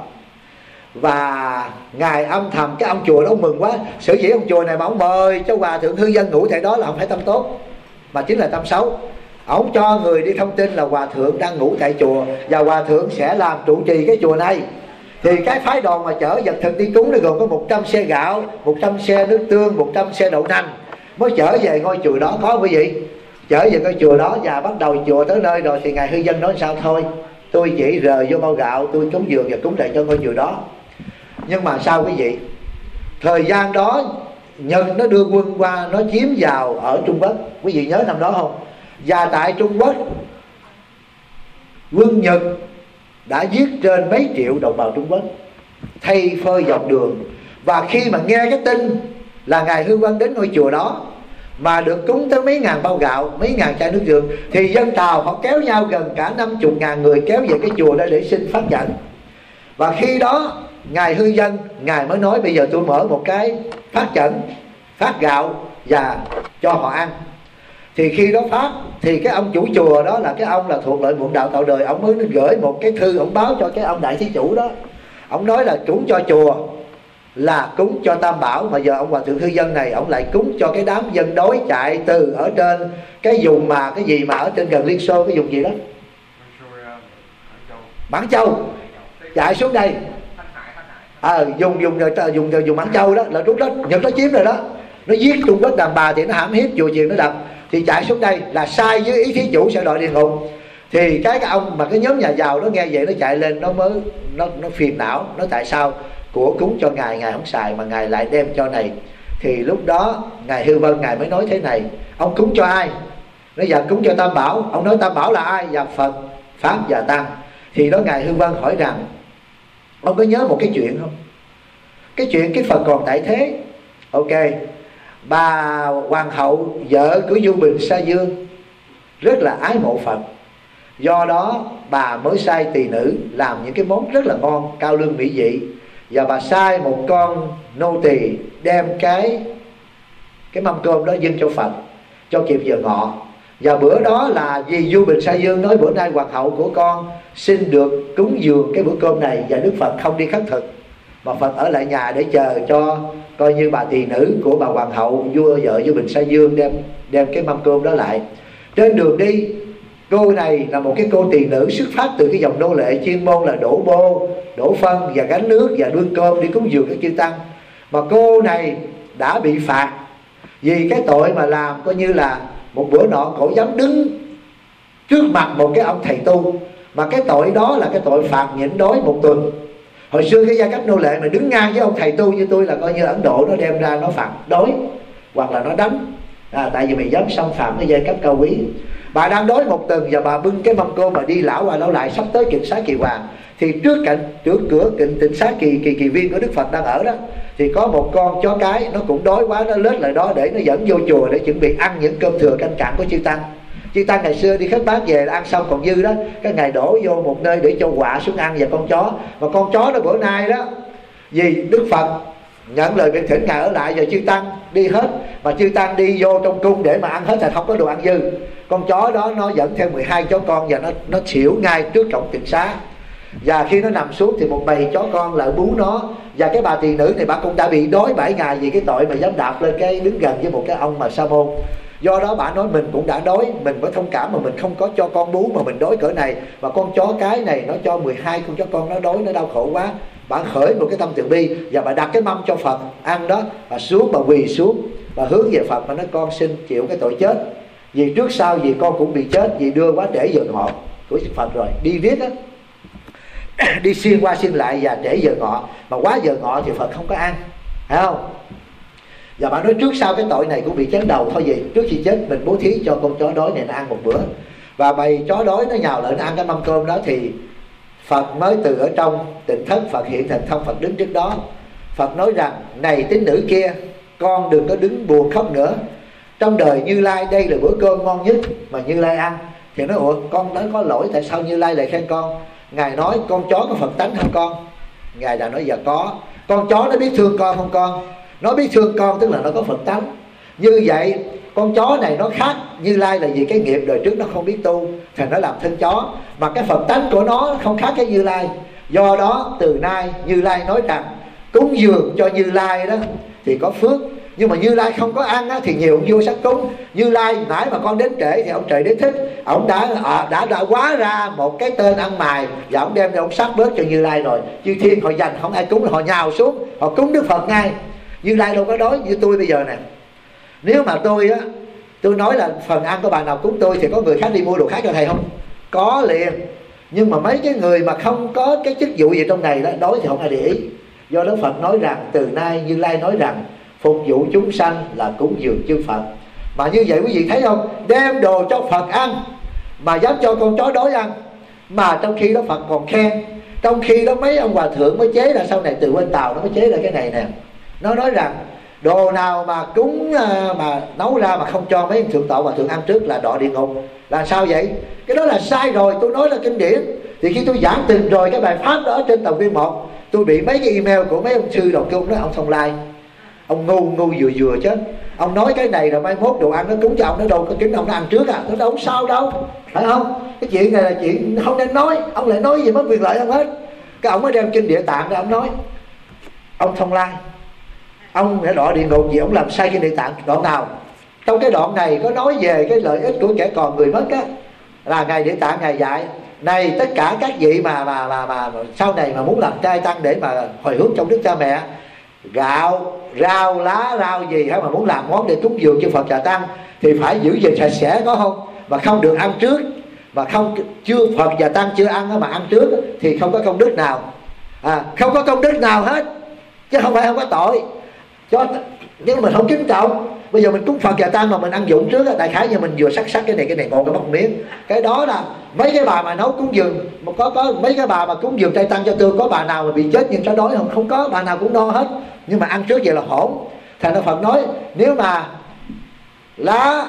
Và ngài âm thầm, cái ông chùa đó ông mừng quá. Sở dĩ ông chùa này mà ông mời cho hòa thượng hư dân ngủ tại đó là không phải tâm tốt. Mà chính là tâm xấu. Ông cho người đi thông tin là hòa thượng đang ngủ tại chùa và hòa thượng sẽ làm trụ trì cái chùa này. Thì cái phái đoàn mà chở vật thực đi cúng nó gồm có 100 xe gạo 100 xe nước tương 100 xe đậu nành mới chở về ngôi chùa đó. Có quý vị? Chở về ngôi chùa đó và bắt đầu chùa tới nơi rồi thì ngài hư dân nói sao thôi? Tôi chỉ rời vô bao gạo, tôi cúng dường và cúng lại cho ngôi chùa đó. Nhưng mà sao quý vị? Thời gian đó nhân nó đưa quân qua, nó chiếm vào ở trung quốc. Quý vị nhớ năm đó không? Và tại trung quốc, quân nhật đã giết trên mấy triệu đồng bào trung quốc, thay phơi dọc đường. Và khi mà nghe cái tin là ngài hư quân đến ngôi chùa đó mà được cúng tới mấy ngàn bao gạo, mấy ngàn chai nước dừa thì dân tàu họ kéo nhau gần cả năm chục ngàn người kéo về cái chùa đó để xin phát nhận và khi đó, ngài hư dân, ngài mới nói, bây giờ tôi mở một cái phát trận phát gạo và cho họ ăn. Thì khi đó phát thì cái ông chủ chùa đó là cái ông là thuộc lợi muộn đạo tạo đời. Ông mới gửi một cái thư, ông báo cho cái ông đại thí chủ đó. Ông nói là cúng cho chùa là cúng cho tam bảo. Mà giờ ông hòa thượng thư dân này ông lại cúng cho cái đám dân đối chạy từ ở trên cái vùng mà cái gì mà ở trên gần liên xô cái vùng gì đó? Bản châu. Chạy xuống đây. Ờ, à, dùng dùng dùng dùng dùng bản châu đó là lúc đó nhật nó chiếm rồi đó. Nó giết trung quốc đàn bà thì nó hãm hiếp chùa chiền nó đập. Thì chạy xuống đây là sai với ý thí chủ sẽ đòi địa ngục. Thì cái cái ông mà cái nhóm nhà giàu nó nghe vậy nó chạy lên nó mới nó nó phiền não nó tại sao? Của cúng cho ngài ngài không xài mà ngài lại đem cho này. Thì lúc đó, ngài hư vân, ngài mới nói thế này, ông cúng cho ai? Nó giờ dạ, cúng cho tam bảo. Ông nói, tam bảo là ai? Và phật, pháp và tăng. Thì đó, ngài hư vân hỏi rằng, ông có nhớ một cái chuyện không? Cái chuyện cái phật còn tại thế. Ok, bà hoàng hậu, vợ của du bình sa dương, rất là ái mộ phật. Do đó, bà mới sai tỳ nữ làm những cái món rất là ngon, cao lương mỹ vị và bà sai một con nô tỳ đem cái cái mâm cơm đó dâng cho phật, cho kịp giờ ngọ. Và bữa đó là vì du bình sa dương nói, bữa nay hoàng hậu của con xin được cúng dường cái bữa cơm này và đức phật không đi khất thực. Mà phật ở lại nhà để chờ cho coi như bà tỳ nữ của bà hoàng hậu, vua vợ du bình sa dương đem đem cái mâm cơm đó lại. Trên đường đi cô này là một cái cô tiền nữ xuất phát từ cái dòng nô lệ chuyên môn là đổ bô, đổ phân và gánh nước và đương cơm đi cúng dường các chư tăng. Mà cô này đã bị phạt vì cái tội mà làm coi như là một bữa nọ cổ dám đứng trước mặt một cái ông thầy tu. Mà cái tội đó là cái tội phạt nhịn đói một tuần. Hồi xưa cái gia cấp nô lệ mà đứng ngang với ông thầy tu như tôi là coi như ấn độ nó đem ra nó phạt đói hoặc là nó đánh à, tại vì mày dám xâm phạm cái giai cấp cao quý. Bà đang đói một tuần và bà bưng cái mâm cơm mà đi lão qua lão lại sắp tới kiện xá kỳ hoàng. Thì trước cạnh trước cửa cạnh tịnh xá kỳ kỳ kỳ viên của đức phật đang ở đó thì có một con chó cái nó cũng đói quá nó lết lại đó để nó dẫn vô chùa để chuẩn bị ăn những cơm thừa canh cạn của chư tăng. Chư tăng ngày xưa đi khất bát về ăn xong còn dư đó cái ngày đổ vô một nơi để cho quạ xuống ăn và con chó. Mà con chó nó bữa nay đó vì đức phật nhận lời việc thỉnh ngài ở lại và chư tăng đi hết. Mà chư tăng đi vô trong cung để mà ăn hết thì không có đồ ăn dư. Con chó đó nó dẫn theo 12 chó con và nó nó xỉu ngay trước cổng tiền xá. Và khi nó nằm xuống thì một bầy chó con lại bú nó. Và cái bà tỳ nữ này bà cũng đã bị đói bảy ngày vì cái tội mà dám đạp lên cái đứng gần với một cái ông mà sa môn. Do đó bà nói mình cũng đã đói, mình mới thông cảm mà mình không có cho con bú mà mình đói cỡ này. Mà con chó cái này nó cho 12 con chó con nó đói, nó đau khổ quá bạn khởi một cái tâm từ bi và bạn đặt cái mâm cho phật, ăn đó, và xuống và quỳ xuống và hướng về phật mà nói, con xin chịu cái tội chết. Vì trước sau vì con cũng bị chết, vì đưa quá trễ giờ ngọ của phật rồi. Đi viết á. Đi xuyên qua xuyên lại và trễ giờ ngọ. Mà quá giờ ngọ thì phật không có ăn phải không? Và bạn nói, trước sau cái tội này cũng bị chấn đầu thôi vậy. Trước khi chết, mình bố thí cho con chó đói này nó ăn một bữa. Và bầy chó đói nó nhào lại, nó ăn cái mâm cơm đó thì Phật mới từ ở trong tỉnh thất Phật hiện thành thông Phật đứng trước đó. Phật nói rằng, này tín nữ kia, con đừng có đứng buồn khóc nữa. Trong đời Như Lai đây là bữa cơm ngon nhất mà Như Lai ăn. Thì nói, ủa, con đã có lỗi, tại sao Như Lai lại khen con? Ngài nói, con chó có Phật tánh không con? Ngài đã nói giờ có. Con chó nó biết thương con không con? Nó biết thương con, tức là nó có Phật tánh. Như vậy con chó này nó khác như lai là vì cái nghiệp đời trước nó không biết tu thì nó làm thân chó. Mà cái phật tánh của nó không khác cái như lai. Do đó từ nay như lai nói rằng cúng dường cho như lai đó thì có phước. Nhưng mà như lai không có ăn á, thì nhiều vô sắc cúng. Như lai nãy mà con đến trễ thì ông trời đế thích. Ông đã à, đã đã quá ra một cái tên ăn mài và ông đem ra ông sắc bớt cho như lai rồi. Chư thiên họ dành không ai cúng họ nhào xuống họ cúng đức phật ngay. Như lai đâu có đói như tôi bây giờ nè nếu mà tôi á, tôi nói là phần ăn của bà nào cúng tôi thì có người khác đi mua đồ khác cho thầy không? Có liền. Nhưng mà mấy cái người mà không có cái chức vụ gì trong này đó, đói thì không ai để ý. Do Đức phật nói rằng, từ nay như lai nói rằng, phục vụ chúng sanh là cúng dường chư phật. Mà như vậy quý vị thấy không? Đem đồ cho phật ăn, mà dám cho con chó đói ăn. Mà trong khi đó phật còn khen, trong khi đó mấy ông hòa thượng mới chế ra sau này từ bên tàu nó mới chế ra cái này nè. Nó nói rằng đồ nào mà cúng à, mà nấu ra mà không cho mấy thượng tọa và thượng ăn trước là đọa địa ngục. Là sao vậy? Cái đó là sai rồi, tôi nói là kinh điển. Thì khi tôi giảng từng rồi cái bài pháp đó trên tàu viên một tôi bị mấy cái email của mấy ông sư đầu kêu nói, ông thông lai ông ngu ngu vừa vừa chứ. Ông nói cái này rồi mai mốt đồ ăn nó cúng cho ông, nó đâu có kính ông, nó ăn trước à. Nó đâu sao đâu? Phải không? Cái chuyện này là chuyện không nên nói. Ông lại nói gì mất quyền lợi ông hết. Cái ông mới đem kinh địa tạng ra, ông nói, ông thông lai ông đã đọa địa ngục vì ông làm sai cái địa tạng đoạn nào. Trong cái đoạn này có nói về cái lợi ích của kẻ còn người mất á là ngày địa tạng ngày dạy này tất cả các vị mà mà mà mà sau này mà muốn làm trai tăng để mà hồi hướng trong đức cha mẹ gạo rau lá rau gì hay mà muốn làm món để cúng dường cho phật trà tăng thì phải giữ gìn sạch sẽ có không? Mà không được ăn trước mà không chưa phật và tăng chưa ăn mà ăn trước thì không có công đức nào. À, không có công đức nào hết chứ không phải không có tội cho nhưng mà mình không kính trọng, bây giờ mình cúng phật và tăng mà mình ăn dụng trước đại khái như mình vừa sắc sắc cái này cái này ngon cái bọc miếng. Cái đó là mấy cái bà mà nấu cúng dường, mà có có mấy cái bà mà cúng dường trai tăng cho tôi, có bà nào mà bị chết nhưng sao đói không? Không có, bà nào cũng no hết. Nhưng mà ăn trước vậy là hổn. Thành ra phật nói, nếu mà lá,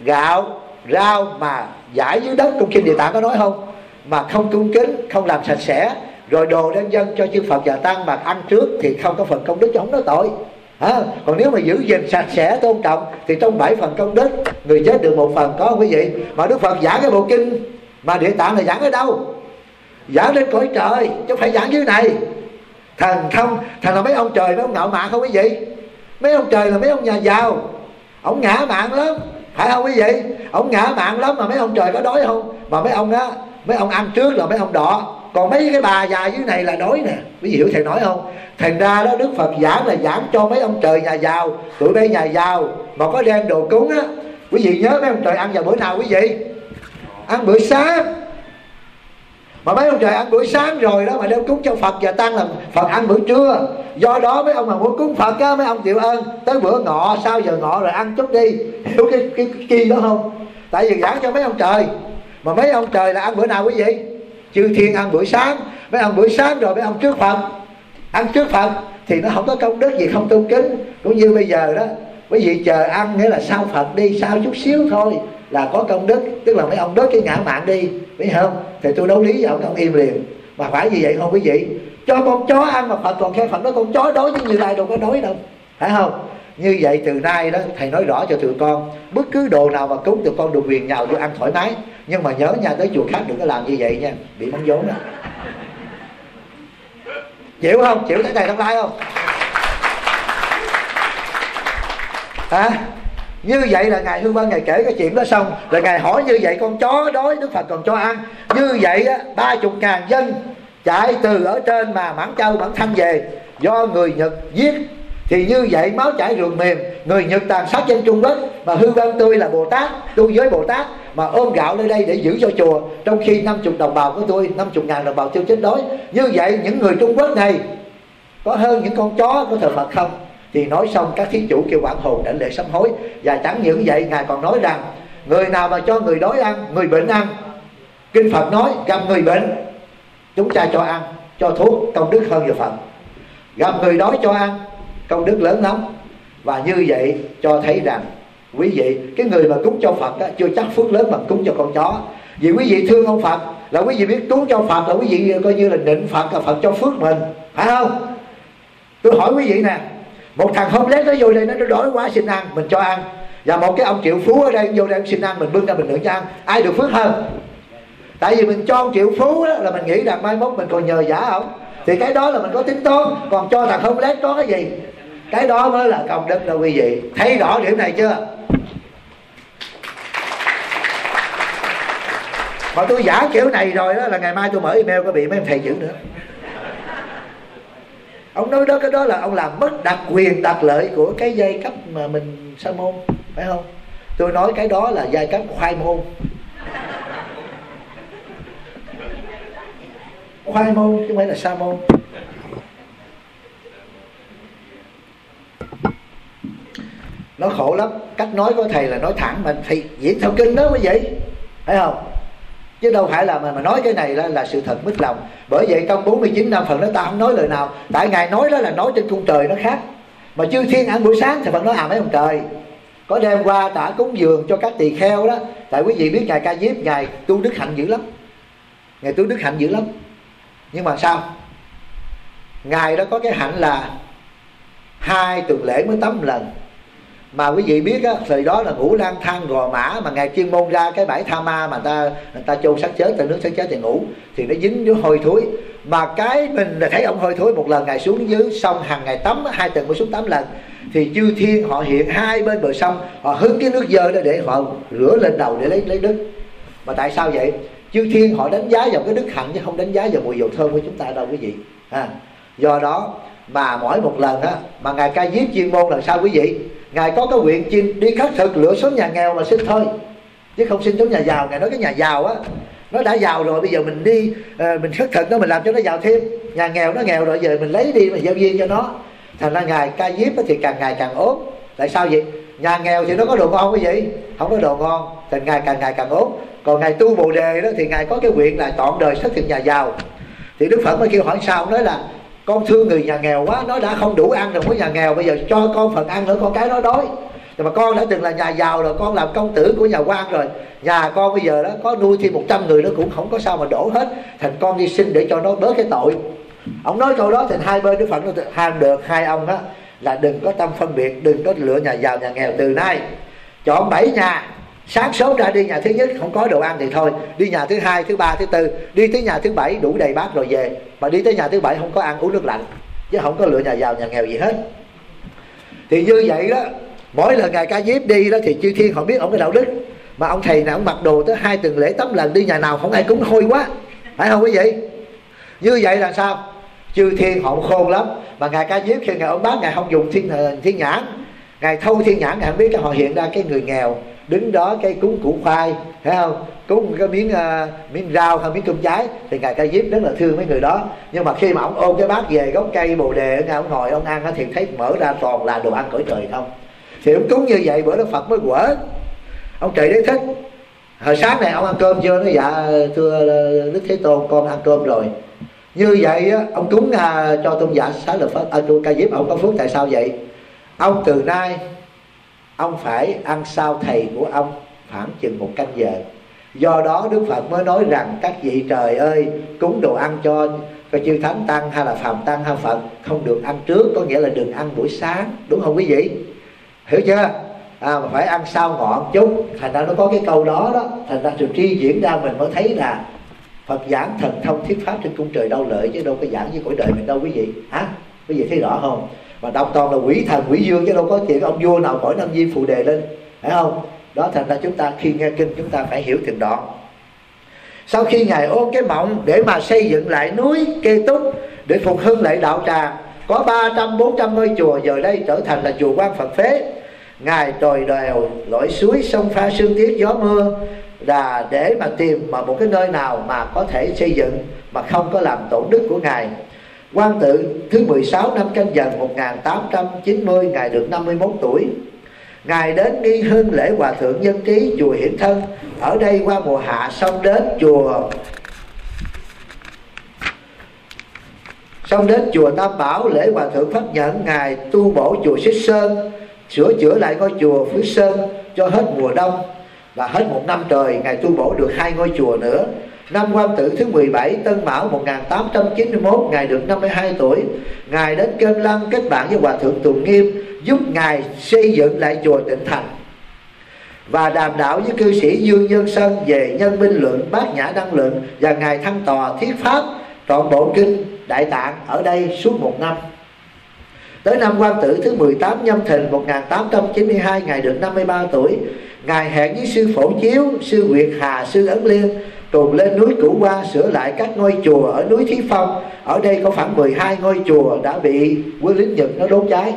gạo, rau mà giải dưới đất, trong kinh địa tạng có nói không? Mà không cung kính, không làm sạch sẽ, rồi đồ đem dân cho chư Phật và tăng mà ăn trước thì không có phần công đức cho không nói tội à, còn nếu mà giữ gìn sạch sẽ tôn trọng thì trong bảy phần công đức người chết được một phần có không quý vị? Mà Đức Phật giảng cái bộ kinh mà địa tạng là giảng ở đâu? Giảng lên cõi trời chứ không phải giảng dưới này. Thần thông thần là mấy ông trời mấy ông ngạo mạn không quý vị? Mấy ông trời là mấy ông nhà giàu. Ông ngã mạng lắm phải không quý vị? Ông ngã mạng lắm mà mấy ông trời có đói không? Mà mấy ông á mấy ông ăn trước là mấy ông đỏ còn mấy cái bà già dưới này là đói nè. Quý vị hiểu thầy nói không? Thành ra đó đức phật giảng là giảng cho mấy ông trời nhà giàu tụi bay nhà giàu mà có đem đồ cúng á. Quý vị nhớ mấy ông trời ăn vào bữa nào quý vị? Ăn bữa sáng. Mà mấy ông trời ăn buổi sáng rồi đó mà đem cúng cho phật và tăng là phật ăn bữa trưa. Do đó mấy ông mà muốn cúng phật á mấy ông chịu ơn tới bữa ngọ sau giờ ngọ rồi ăn chút đi. Hiểu cái cái, cái chi đó không? Tại vì giảng cho mấy ông trời. Mà mấy ông trời là ăn bữa nào quý vị? Chư thiên ăn buổi sáng, mấy ông buổi sáng rồi mấy ông trước phật ăn trước phật thì nó không có công đức gì, không tôn kính. Cũng như bây giờ đó, quý vị chờ ăn nghĩa là sau phật đi, sau chút xíu thôi là có công đức. Tức là mấy ông đốt cái ngã mạng đi, biết không? Thì tôi đấu lý với ông ông im liền. Mà phải như vậy không quý vị? Cho con chó ăn mà phật còn khen phật nói con chó đối với như lai đâu có đói đâu. Phải không? Như vậy từ nay đó, thầy nói rõ cho tụi con, bất cứ đồ nào mà cúng tụi con được quyền nhào tôi ăn thoải mái. Nhưng mà nhớ nha, tới chùa khác đừng có làm như vậy nha, bị mắng vốn đó chịu không? Chịu thấy thầy trong lai không? Hả? Như vậy là ngài hương văn ngài kể cái chuyện đó xong, rồi ngài hỏi như vậy con chó đói, đức phật còn cho ăn. Như vậy á, ba chục ngàn dân chạy từ ở trên mà mãn châu mãn thanh về, do người nhật giết thì như vậy máu chảy ruột mềm, người nhật tàn sát dân trung quốc mà hư văn tôi là bồ tát, tôi với bồ tát mà ôm gạo lên đây để giữ cho chùa. Trong khi 50 đồng bào của tôi 50 ngàn đồng bào tiêu chết đói, như vậy những người trung quốc này, có hơn những con chó của thờ phật không? Thì nói xong, các thí chủ kêu quản hồn đảnh lễ sám hối. Và chẳng những vậy, ngài còn nói rằng, người nào mà cho người đói ăn, người bệnh ăn. Kinh phật nói, gặp người bệnh, chúng ta cho ăn, cho thuốc, công đức hơn giờ phật gặp người đói cho ăn công đức lớn lắm. Và như vậy cho thấy rằng quý vị cái người mà cúng cho phật đó, chưa chắc phước lớn bằng cúng cho con chó. Vì quý vị thương ông phật là quý vị biết cúng cho phật là quý vị coi như là định phật là phật cho phước mình. Phải không? Tôi hỏi quý vị nè một thằng hôm lét nó vô đây nó đói quá xin ăn mình cho ăn. Và một cái ông triệu phú ở đây vô đây xin ăn mình bưng ra mình đựng cho ăn. Ai được phước hơn? Tại vì mình cho ông triệu phú đó là mình nghĩ rằng mai mốt mình còn nhờ giả không? Thì cái đó là mình có tính toán. Còn cho thằng không lét có cái gì? Cái đó mới là công đức đâu quý vị. Thấy rõ điểm này chưa? Mà tôi giả kiểu này rồi đó, là ngày mai tôi mở email có bị mấy ông thầy chữ nữa. Ông nói đó, cái đó là ông làm mất đặc quyền, đặc lợi của cái giai cấp mà mình sa môn, phải không? Tôi nói cái đó là giai cấp khoai môn. Khoai môn chứ không phải là sa môn. Nó khổ lắm. Cách nói của thầy là nói thẳng mà thầy diễn theo kinh đó quý vị phải không? Chứ đâu phải là mà, mà nói cái này là, là sự thật mất lòng. Bởi vậy trong 49 năm phần đó ta không nói lời nào. Tại ngài nói đó là nói trên cung trời nó khác. Mà chư thiên ăn buổi sáng thì phần nói à mấy ông trời có đem qua đã cúng dường cho các tỳ kheo đó. Tại quý vị biết ngài ca diếp ngài tu đức hạnh dữ lắm. Ngài tu đức hạnh dữ lắm. Nhưng mà sao? Ngài đó có cái hạnh là hai tuần lễ mới tắm lần. Mà quý vị biết á thời đó là ngủ lang thang gò mã mà ngày chuyên môn ra cái bãi tha ma mà ta người ta chôn xác chết ta nước xác chết thì ngủ thì nó dính với hôi thối. Mà cái mình là thấy ông hôi thối một lần ngày xuống dưới sông hàng ngày tắm hai tuần mới xuống tắm lần. Thì chư thiên họ hiện hai bên bờ sông họ hứng cái nước dơ đó để họ rửa lên đầu để lấy lấy đức mà tại sao vậy? Chư thiên họ đánh giá vào cái đức hạnh chứ không đánh giá vào mùi dầu thơm của chúng ta đâu quý vị. À, do đó mà mỗi một lần á, mà ngài ca diếp chuyên môn lần sau quý vị, ngài có cái nguyện chuyên đi khất thực lựa số nhà nghèo mà xin thôi. Chứ không xin số nhà giàu. Ngài nói cái nhà giàu á, nó đã giàu rồi, bây giờ mình đi ờ, mình khất thực nó mình làm cho nó giàu thêm. Nhà nghèo nó nghèo rồi, giờ mình lấy đi mà giao viên cho nó. Thành ra ngài ca diếp thì càng ngày càng ốm. Tại sao vậy? Nhà nghèo thì nó có đồ ngon cái gì không có đồ ngon thì ngày càng ngày càng ốm. Còn ngài tu bồ đề đó thì ngài có cái nguyện là trọn đời xuất hiện nhà giàu. Thì đức phật mới kêu hỏi sao? Nói là con thương người nhà nghèo quá, nó đã không đủ ăn rồi với nhà nghèo. Bây giờ cho con phần ăn nữa, con cái nó đói. Nhưng mà con đã từng là nhà giàu rồi, con làm công tử của nhà quan rồi. Nhà con bây giờ đó, có nuôi thêm 100 người nó cũng không có sao mà đổ hết. Thành con đi xin để cho nó bớt cái tội. Ông nói câu đó thì hai bên đức phật nó hàng được hai ông đó là đừng có tâm phân biệt, đừng có lựa nhà giàu nhà nghèo từ nay. Chọn bảy nhà sáng sớm ra đi nhà thứ nhất, không có đồ ăn thì thôi. Đi nhà thứ hai, thứ ba, thứ tư. Đi tới nhà thứ bảy, đủ đầy bát rồi về. Mà đi tới nhà thứ bảy không có ăn, uống nước lạnh. Chứ không có lựa nhà giàu, nhà nghèo gì hết. Thì như vậy đó, mỗi lần ngài ca diếp đi đó thì chư thiên họ biết ông cái đạo đức. Mà ông thầy nào ông mặc đồ tới hai tuần lễ tấm lần đi nhà nào không ai cúng, hôi quá. Phải không quý vị? Như vậy là sao? Chư thiên họ khôn lắm. Mà ngài ca diếp khi ngài ông bác ngài không dùng thiên ờ, thiên nhãn, ngài thâu thiên nhãn, ngài không biết cái họ hiện ra cái người nghèo đứng đó cái cúng củ khoai thấy không? Cúng cái miếng uh, miếng rau hay miếng cơm trái thì ngài ca diếp rất là thương mấy người đó. Nhưng mà khi mà ông ôm cái bát về gốc cây bồ đề ngài ông ngồi ông ăn thì thấy mở ra toàn là đồ ăn cõi trời không? Thì ông cúng như vậy bữa đó phật mới quở. Ông trời đế thích. Hồi sáng này ông ăn cơm chưa? Nó dạ thưa ờ, đức thế tôn con ăn cơm rồi. Như vậy ông cúng à, cho tôn giả xá lợi phật à, ca diếp ông có phước tại sao vậy? Ông từ nay ông phải ăn sau thầy của ông khoảng chừng một canh giờ. Do đó đức phật mới nói rằng các vị trời ơi cúng đồ ăn cho cho chư thánh tăng hay là phàm tăng hay phật không được ăn trước có nghĩa là đừng ăn buổi sáng. Đúng không quý vị? Hiểu chưa? À, mà phải ăn sau ngọn chút. Thành ra nó có cái câu đó đó. Thành ra sự tri diễn ra mình mới thấy là Phật giảng thần thông thuyết pháp trên cung trời đâu lợi chứ đâu có giảng với cõi đời mình đâu quý vị. Hả? Quý vị thấy rõ không? Mà đọc toàn là quỷ thần, quỷ dương chứ đâu có chuyện ông vua nào cõi năm di phụ đề lên, phải không? Đó, thành ra chúng ta khi nghe kinh chúng ta phải hiểu từng đoạn. Sau khi ngài ôm cái mộng để mà xây dựng lại núi kê túc để phục hưng lại đạo tràng có ba trăm, bốn trăm ngôi chùa giờ đây trở thành là chùa quan phật phế. Ngài trồi đèo lội suối sông pha sương tiết gió mưa là để mà tìm mà một cái nơi nào mà có thể xây dựng mà không có làm tổn đức của ngài quan tự thứ 16 năm canh dần 1890 ngài được 51 tuổi. Ngài đến nghi hưng lễ hòa thượng nhân trí chùa hiển thân. Ở đây qua mùa hạ xong đến chùa, xong đến chùa Tam Bảo lễ hòa thượng pháp nhận ngài tu bổ chùa Xích Sơn, sửa chữa lại ngôi chùa Phước Sơn cho hết mùa đông. Và hết một năm trời, ngài tu bổ được hai ngôi chùa nữa. Năm quan tử thứ 17 Tân Mão 1891 Ngài được 52 tuổi. Ngài đến Kênh Lăng kết bạn với Hòa Thượng Tùng Nghiêm Giúp Ngài xây dựng lại chùa Tịnh Thành. Và đàm đạo với cư sĩ Dương Nhân sơn Về nhân minh luận, bát nhã đăng luận Và Ngài thăng tòa thiết pháp Trọn bộ kinh Đại Tạng ở đây suốt một năm. Tới năm quan tử thứ 18 nhâm thìn 1892 Ngài được 53 tuổi. Ngài hẹn với sư Phổ Chiếu, sư Nguyệt Hà, sư Ấn Liên tuồn lên núi Cửu Hoa, sửa lại các ngôi chùa ở núi Thí Phong. Ở đây có khoảng 12 ngôi chùa đã bị quân lính Nhật nó đốt cháy.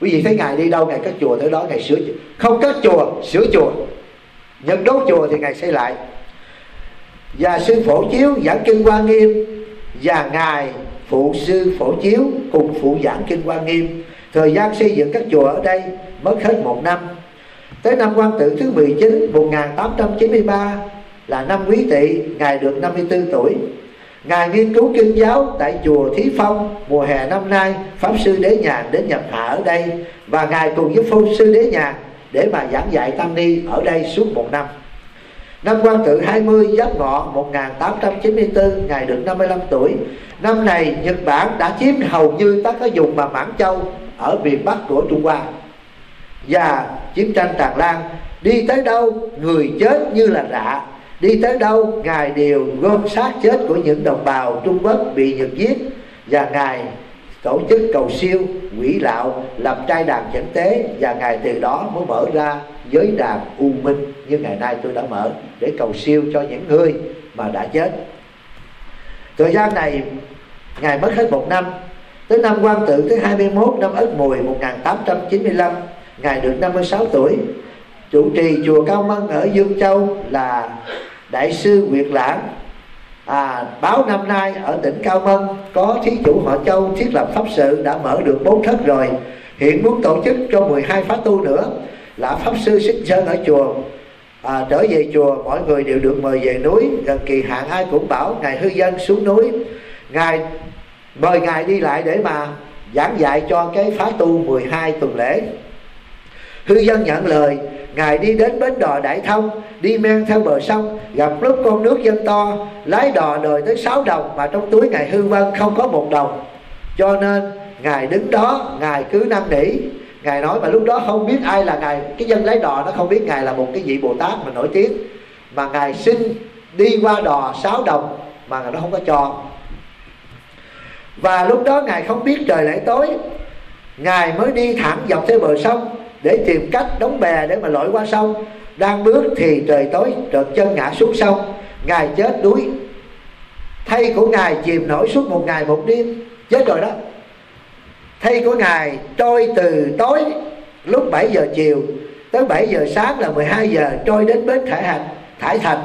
Quý vị thấy ngài đi đâu ngài cất chùa tới đó ngài sửa không cất chùa, sửa chùa. Nhật đốt chùa thì ngài xây lại. Và sư phổ chiếu giảng kinh hoa nghiêm. Và ngài phụ sư phổ chiếu cùng phụ giảng kinh hoa nghiêm. Thời gian xây dựng các chùa ở đây mất hết một năm. Tới năm quan tự thứ 19 1893 là năm quý tỵ, ngài được 54 tuổi. Ngài nghiên cứu kinh giáo tại chùa Thí Phong mùa hè năm nay, pháp sư Đế Nhàn đến nhập hạ ở đây, và ngài cùng với phu sư Đế Nhàn để mà giảng dạy tăng ni ở đây suốt một năm. Năm quan tự 20 Giáp Ngọ 1894 Ngài được 55 tuổi. Năm này, Nhật Bản đã chiếm hầu như tất cả vùng mà Mãn Châu Ở miền Bắc của Trung Hoa. Và chiến tranh tràn lan Đi tới đâu, người chết như là rạ đi tới đâu, ngài đều gom xác chết của những đồng bào trung quốc bị nhật giết. Và ngài tổ chức cầu siêu, quỷ lạo làm trai đàn chẩn tế. Và ngài từ đó mới mở ra giới đàn u minh như ngày nay tôi đã mở để cầu siêu cho những người mà đã chết. Thời gian này, ngài mất hết một năm. Tới năm quan tự thứ 21 năm Ất Mùi 1895 ngài được 56 tuổi. Chủ trì chùa Cao Mân ở Dương Châu là đại sư Nguyệt Lãng à, báo năm nay ở tỉnh Cao Mân có thí chủ họ Châu thiết lập pháp sự đã mở được bốn thất rồi. Hiện muốn tổ chức cho 12 phá tu nữa. Là pháp sư Xích Sơn ở chùa. À, trở về chùa mọi người đều được mời về núi. Gần kỳ hạn ai cũng bảo ngài hư dân xuống núi. Ngài mời ngài đi lại để mà giảng dạy cho cái phá tu 12 tuần lễ hư dân nhận lời, ngài đi đến bến đò đại thông, đi men theo bờ sông, gặp lúc con nước dân to, lái đò đời tới 6 đồng mà trong túi ngài hư vân không có một đồng. Cho nên, ngài đứng đó, ngài cứ năn nỉ. Ngài nói mà lúc đó không biết ai là ngài, cái dân lái đò nó không biết ngài là một cái vị bồ tát mà nổi tiếng. Mà ngài xin đi qua đò 6 đồng mà nó không có cho. Và lúc đó ngài không biết trời lại tối, ngài mới đi thẳng dọc theo bờ sông để tìm cách đóng bè để mà lội qua sông. Đang bước thì trời tối, trượt chân ngã xuống sông. Ngài chết đuối. Thay của ngài chìm nổi suốt một ngày một đêm. Chết rồi đó. Thay của ngài trôi từ tối, lúc 7 giờ chiều tới 7 giờ sáng là 12 giờ trôi đến bến thải hành thải thành.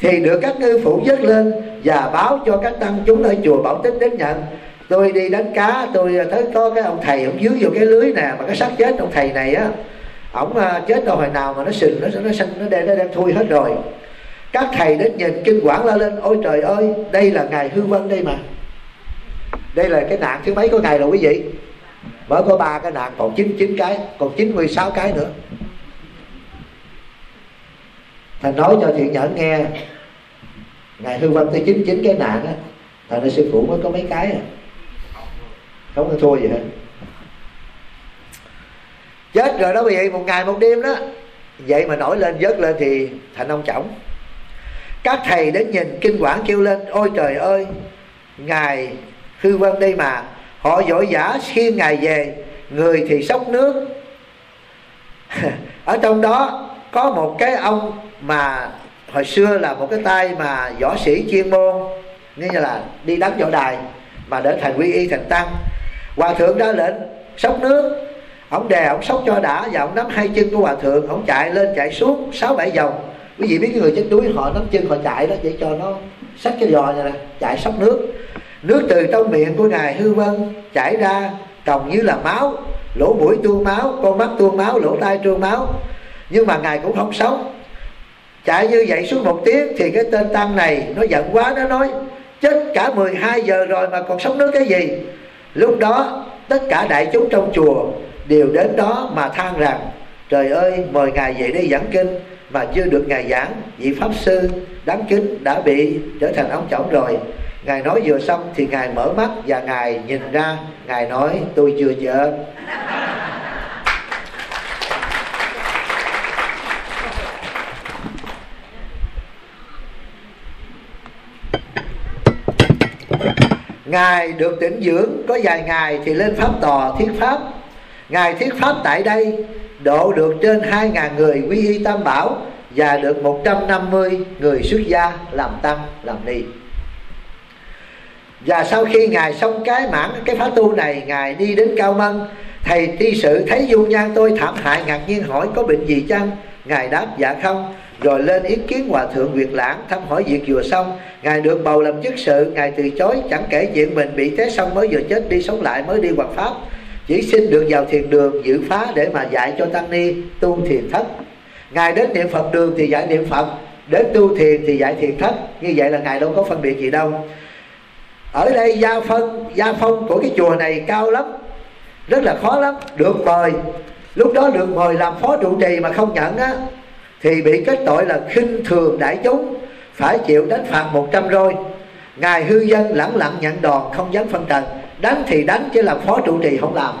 Thì được các ngư phụ dứt lên và báo cho các tăng chúng ở chùa Bảo Tích đến nhận tôi đi đánh cá, tôi à, thấy có cái ông thầy ông dưới vô cái lưới nè, mà cái xác chết ông thầy này á, ổng à, chết đâu hồi nào mà nó sừng, nó nó xanh nó đem nó đem thui hết rồi. Các thầy đến nhìn kinh quản la lên, ôi trời ơi, đây là ngài hư vân đây mà. Đây là cái nạn thứ mấy của ngài rồi quý vị? Mới có ba cái nạn, còn chín chín cái, còn chín mươi sáu cái nữa. Thầy nói cho thiện nhẫn nghe ngài hư vân tới chín chín cái nạn á thầy nói sư phụ mới có mấy cái à không có thua gì hết. Chết rồi đó quý vị, một ngày một đêm đó. Vậy mà nổi lên, vớt lên thì thành ông chổng. Các thầy đến nhìn, kinh quản kêu lên, ôi trời ơi, ngài hư vân đây mà, họ vội vã khiêng ngài về, người thì sốc nước. Ở trong đó có một cái ông mà hồi xưa là một cái tay mà võ sĩ chuyên môn, như là đi đánh võ đài, mà đến thành quy y thành tăng hòa thượng ra lệnh, sốc nước. Ông đè, ông sốc cho đã và ông nắm hai chân của hòa thượng. Ông chạy lên, chạy xuống, sáu bảy vòng. Quý vị biết cái người chết đuối, họ nắm chân, họ chạy đó để cho nó xách cái giò này nè, chạy sốc nước. Nước từ trong miệng của ngài hư vân chảy ra, trồng như là máu. Lỗ mũi tuôn máu, con mắt tuôn máu, lỗ tai tuôn máu. Nhưng mà ngài cũng không sống. Chạy như vậy suốt một tiếng thì cái tên tăng này nó giận quá, nó nói, chết cả 12 giờ rồi mà còn sống nước cái gì? Lúc đó, tất cả đại chúng trong chùa đều đến đó mà than rằng, trời ơi, mời ngài về đây giảng kinh mà chưa được ngài giảng, vị pháp sư đáng kính đã bị trở thành ông chổng rồi. Ngài nói vừa xong thì ngài mở mắt và ngài nhìn ra, ngài nói, tôi chưa chết Ngài được tĩnh dưỡng, có vài ngày thì lên pháp tòa thiết pháp. Ngài thiết pháp tại đây, độ được trên 2.000 người quy y tam bảo Và được 150 người xuất gia làm tăng, làm ni. Và sau khi Ngài xong cái mãn, cái pháp tu này, Ngài đi đến Cao Mân. Thầy thi sự thấy dung nhan tôi thảm hại, ngạc nhiên hỏi, có bệnh gì chăng? Ngài đáp dạ không rồi lên ý kiến hòa thượng Việt Lãng thăm hỏi việc vừa xong. Ngài được bầu làm chức sự, ngài từ chối, chẳng kể chuyện mình bị thế xong mới vừa chết, đi sống lại mới đi hoạt pháp. Chỉ xin được vào thiền đường giữ phá để mà dạy cho tăng ni tu thiền thất. Ngài đến niệm phật đường thì dạy niệm phật, đến tu thiền thì dạy thiền thất. Như vậy là ngài đâu có phân biệt gì đâu. Ở đây gia phân, gia phong của cái chùa này cao lắm, rất là khó lắm, được mời. Lúc đó được mời làm phó trụ trì mà không nhận á thì bị kết tội là khinh thường đại chúng phải chịu đánh phạt 100 roi. Ngài hư dân lẳng lặng nhận đòn, không dám phân trần. Đánh thì đánh, chứ làm phó trụ trì không làm.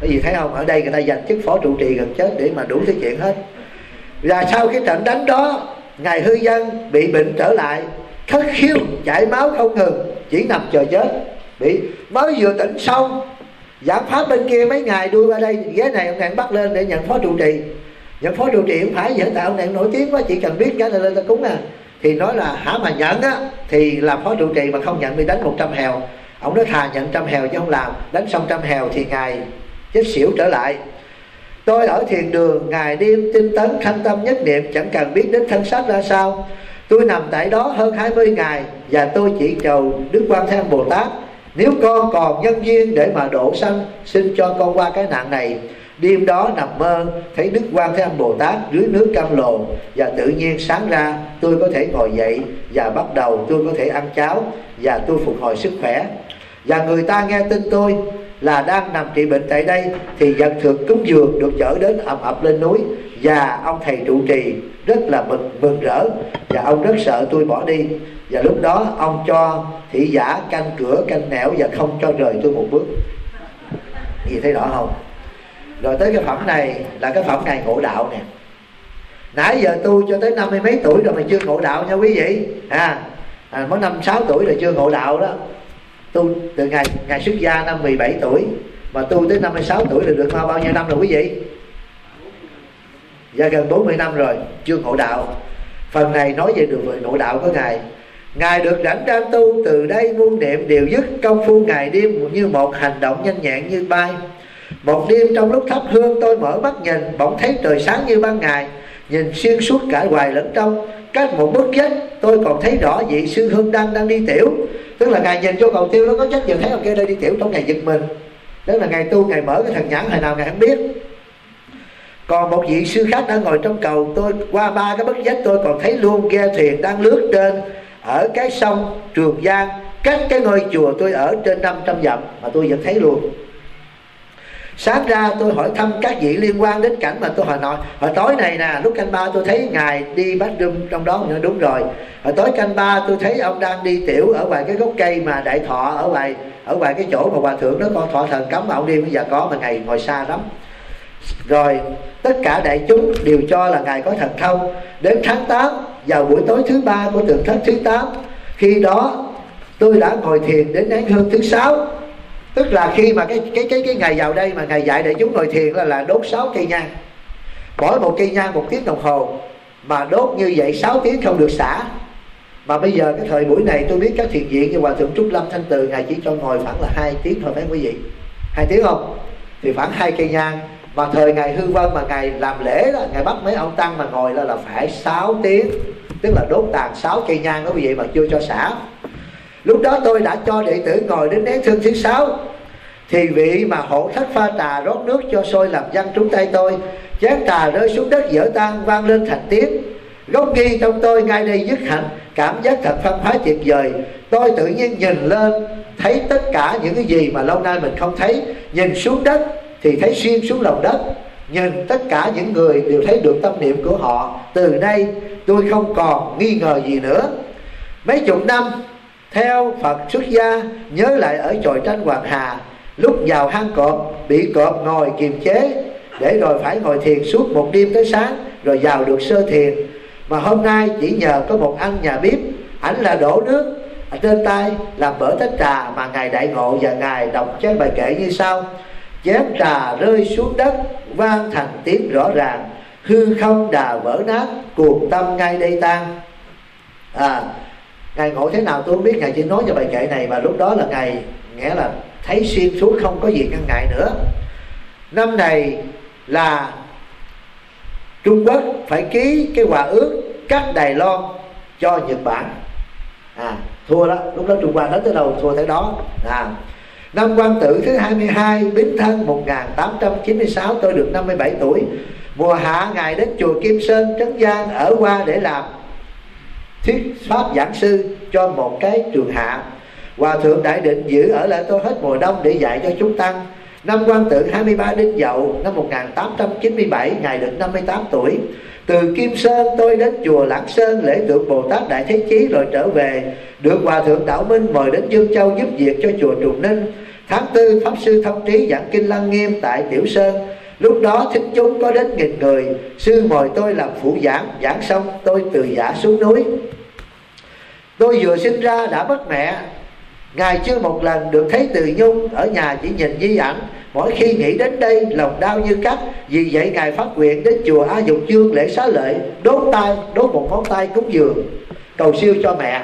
Bởi vì thấy không? Ở đây người ta dành chức phó trụ trì gần chết để mà đủ thứ chuyện hết. Và sau cái trận đánh đó, ngài hư dân bị bệnh trở lại, thất khiêu chảy máu không ngừng, chỉ nằm chờ chết. Bị mới vừa tỉnh xong, giảng pháp bên kia mấy ngày đuôi qua đây, ghế này ông ngạn bắt lên để nhận phó trụ trì nhận phó điều trị không phải vậy tại ông này nổi tiếng quá chỉ cần biết cái là lên ta cúng à. Thì nói là hả mà nhận á, thì làm phó trụ trì mà không nhận bị đánh 100 hèo. Ông nói thà nhận trăm hèo chứ không làm, đánh xong trăm hèo thì ngài chết xỉu trở lại. Tôi ở thiền đường ngày đêm tinh tấn thanh tâm nhất niệm, chẳng cần biết đến thân xác ra sao. Tôi nằm tại đó hơn 20 ngày, và tôi chỉ cầu đức quan thế bồ tát, nếu con còn nhân duyên để mà độ sanh, xin cho con qua cái nạn này đêm đó nằm mơ, thấy đức quan thế âm bồ tát dưới nước cam lồ và tự nhiên sáng ra, tôi có thể ngồi dậy và bắt đầu tôi có thể ăn cháo và tôi phục hồi sức khỏe. Và người ta nghe tin tôi là đang nằm trị bệnh tại đây, thì dân thượng cúng dường được chở đến ập ập lên núi. Và ông thầy trụ trì rất là mừng mừng rỡ. Và ông rất sợ tôi bỏ đi. Và lúc đó ông cho thị giả canh cửa, canh nẻo và không cho rời tôi một bước. Gì thấy rõ không? Rồi tới cái phẩm này là cái phẩm này ngộ đạo nè. Nãy giờ tu cho tới năm mươi mấy tuổi rồi mà chưa ngộ đạo nha quý vị. À, à mới năm sáu tuổi là chưa ngộ đạo đó. Tu từ ngày ngày xuất gia năm 17 tuổi mà tu tới 56 tuổi là được bao bao nhiêu năm rồi quý vị? Dạ gần 40 năm rồi chưa ngộ đạo. Phần này nói về đường về ngộ đạo của Ngài. Ngài được rảnh đang tu từ đây muôn niệm đều dứt công phu ngày đêm như một hành động nhanh nhẹn như bay một đêm trong lúc thắp hương, tôi mở mắt nhìn, bỗng thấy trời sáng như ban ngày. Nhìn xuyên suốt cả ngoài lẫn trong, cách một bước chết tôi còn thấy rõ vị sư hương đăng đang đi tiểu. Tức là ngài nhìn cho cầu tiêu, nó có chết giờ thấy ông kia đây đi tiểu, trong ngày giật mình. Đó là ngày tu, ngày mở cái thần nhãn hồi nào ngài không biết. Còn một vị sư khác đang ngồi trong cầu, tôi qua ba cái bất giác tôi còn thấy luôn ghe thuyền đang lướt trên ở cái sông trường giang. Cách cái ngôi chùa tôi ở trên 500 dặm mà tôi vẫn thấy luôn sáng ra tôi hỏi thăm các vị liên quan đến cảnh mà tôi hỏi nói. Hồi tối này nè, lúc canh ba tôi thấy ngài đi bắt đâm trong đó nữa đúng rồi. Hồi tối canh ba tôi thấy ông đang đi tiểu ở ngoài cái gốc cây mà đại thọ ở ngoài ở ngoài cái chỗ mà hòa thượng đó, con thọ thần cấm mà ông đi, bây giờ có mà ngày ngồi xa lắm. Rồi, tất cả đại chúng đều cho là ngài có thần thông. Đến tháng 8 vào buổi tối thứ ba của tuần thất thứ 8 khi đó tôi đã ngồi thiền đến nén hương thứ sáu tức là khi mà cái cái cái cái ngày vào đây mà ngày dạy để chúng ngồi thiền là là đốt sáu cây nhang. Mỗi một cây nhang một tiếng đồng hồ, mà đốt như vậy 6 tiếng không được xả. Mà bây giờ cái thời buổi này tôi biết các thiền viện như hòa thượng trúc lâm thanh từ ngài chỉ cho ngồi khoảng là hai tiếng thôi mấy quý vị. Hai tiếng không? Thì khoảng hai cây nhang. Mà thời ngày hư vân mà ngày làm lễ đó ngày bắt mấy ông tăng mà ngồi là là phải 6 tiếng. Tức là đốt tàn 6 cây nhang đó quý vị mà chưa cho xả lúc đó tôi đã cho đệ tử ngồi đến nén thương thứ sáu. Thì vị mà hộ khách pha trà rót nước cho sôi làm văn trúng tay tôi, chén trà rơi xuống đất dở tan vang lên thành tiếng. Gốc nghi trong tôi ngay đây dứt hạnh cảm giác thật phân hóa tuyệt vời. Tôi tự nhiên nhìn lên, thấy tất cả những cái gì mà lâu nay mình không thấy. Nhìn xuống đất thì thấy xuyên xuống lòng đất. Nhìn tất cả những người đều thấy được tâm niệm của họ. Từ nay tôi không còn nghi ngờ gì nữa. Mấy chục năm theo phật xuất gia, nhớ lại ở chòi tranh hoàng hà, lúc vào hang cọp, bị cọp ngồi kiềm chế, để rồi phải ngồi thiền suốt một đêm tới sáng, rồi vào được sơ thiền. Mà hôm nay chỉ nhờ có một anh nhà bếp, ảnh là đổ nước ở trên tay làm bở tách trà mà ngài đại ngộ và ngài đọc chén bài kệ như sau. Chén trà rơi xuống đất, vang thành tiếng rõ ràng, hư không đà vỡ nát cuộc tâm ngay đây tan. À ngài ngộ thế nào tôi không biết. Ngài chỉ nói cho bài kệ này và lúc đó là ngài nghĩa là thấy xuyên suốt, không có gì ngăn ngại nữa. Năm này là Trung Quốc phải ký cái hòa ước cắt Đài Loan cho Nhật Bản. À thua đó. Lúc đó Trung Hoa đánh tới đâu, thua tới đó. À năm quan tử thứ 22 Bính Thân 1896 tôi được 57 tuổi. Mùa hạ, ngài đến chùa Kim Sơn, Trấn Giang, ở qua để làm thuyết pháp giảng sư cho một cái trường hạ. Hòa thượng đại định giữ ở lại tôi hết mùa đông để dạy cho chúng tăng. Năm quan tự 23 đến dậu, năm 1897 ngài được 58 tuổi. Từ Kim Sơn tôi đến chùa Lãng Sơn, lễ tượng Bồ Tát Đại Thế Chí rồi trở về. Được Hòa Thượng Đạo Minh mời đến Dương Châu giúp việc cho chùa Trùng Ninh. Tháng tư Pháp Sư Thông Trí giảng Kinh Lăng Nghiêm tại Tiểu Sơn lúc đó thính chúng có đến nghìn người. Sư mời tôi làm phụ giảng giảng xong tôi từ giả xuống núi. Tôi vừa sinh ra đã mất mẹ. Ngài chưa một lần được thấy từ nhung ở nhà chỉ nhìn di ảnh. Mỗi khi nghĩ đến đây, lòng đau như cắt. Vì vậy ngài phát nguyện đến chùa a dục chương lễ xá lợi, đốt tay, đốt một ngón tay cúng dường, cầu siêu cho mẹ.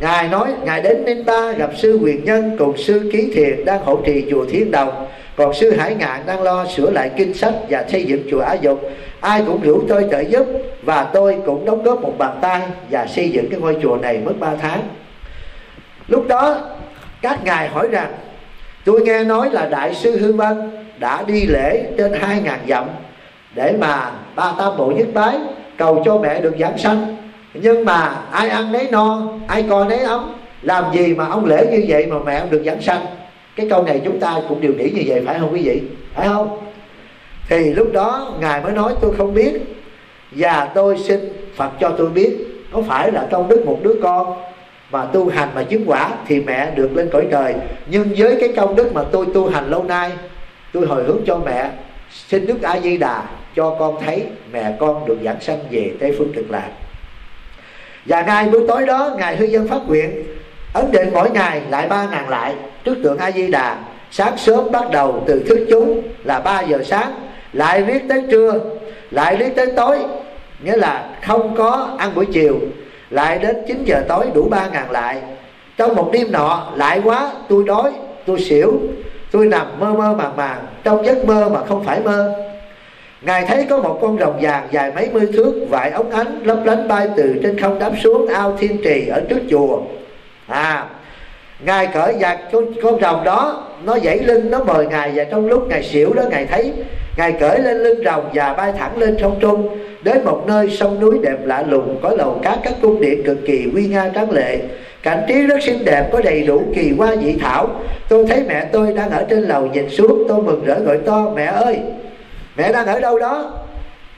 Ngài nói, ngài đến ninh ba gặp sư quyền nhân cùng sư ký thiền đang hộ trì chùa thiên đồng còn sư hải ngạn đang lo sửa lại kinh sách và xây dựng chùa á dục. Ai cũng rủ tôi trợ giúp và tôi cũng đóng góp một bàn tay và xây dựng cái ngôi chùa này mất 3 tháng. Lúc đó, các ngài hỏi rằng, tôi nghe nói là đại sư hư vân đã đi lễ trên hai ngàn dặm để mà ba tam bộ nhất bái, cầu cho mẹ được giảng sanh. Nhưng mà ai ăn nấy no, ai coi nấy ấm, làm gì mà ông lễ như vậy mà mẹ ông được giảng sanh? Cái câu này chúng ta cũng đều nghĩ như vậy, phải không quý vị? Phải không? Thì lúc đó ngài mới nói, tôi không biết và tôi xin phật cho tôi biết. Có phải là trong đức một đứa con mà tu hành mà chứng quả thì mẹ được lên cõi trời. Nhưng với cái công đức mà tôi tu hành lâu nay, tôi hồi hướng cho mẹ, xin đức a di đà cho con thấy mẹ con được giảng sanh về tây phương cực lạc. Và ngay buổi tối đó, ngài hư dân phát nguyện ấn định mỗi ngày lại ba ngàn lại, trước tượng a di đà sáng sớm bắt đầu từ thức chúng là 3 giờ sáng, lại viết tới trưa, lại viết tới tối, nghĩa là không có ăn buổi chiều, lại đến 9 giờ tối đủ ba ngàn lại. Trong một đêm nọ, lại quá, tôi đói, tôi xỉu, tôi nằm mơ mơ màng màng, trong giấc mơ mà không phải mơ. Ngài thấy có một con rồng vàng dài mấy mươi thước, vải ống ánh lấp lánh bay từ trên không đáp xuống ao thiên trì ở trước chùa à ngài cởi và con, con rồng đó nó dãy lưng nó mời ngài và trong lúc ngài xỉu đó ngài thấy ngài cởi lên lưng rồng và bay thẳng lên sông trung đến một nơi sông núi đẹp lạ lùng có lầu cát các cung điện cực kỳ uy nga tráng lệ. Cảnh trí rất xinh đẹp có đầy đủ kỳ hoa dị thảo. Tôi thấy mẹ tôi đang ở trên lầu nhìn xuống tôi mừng rỡ gọi to mẹ ơi mẹ đang ở đâu đó?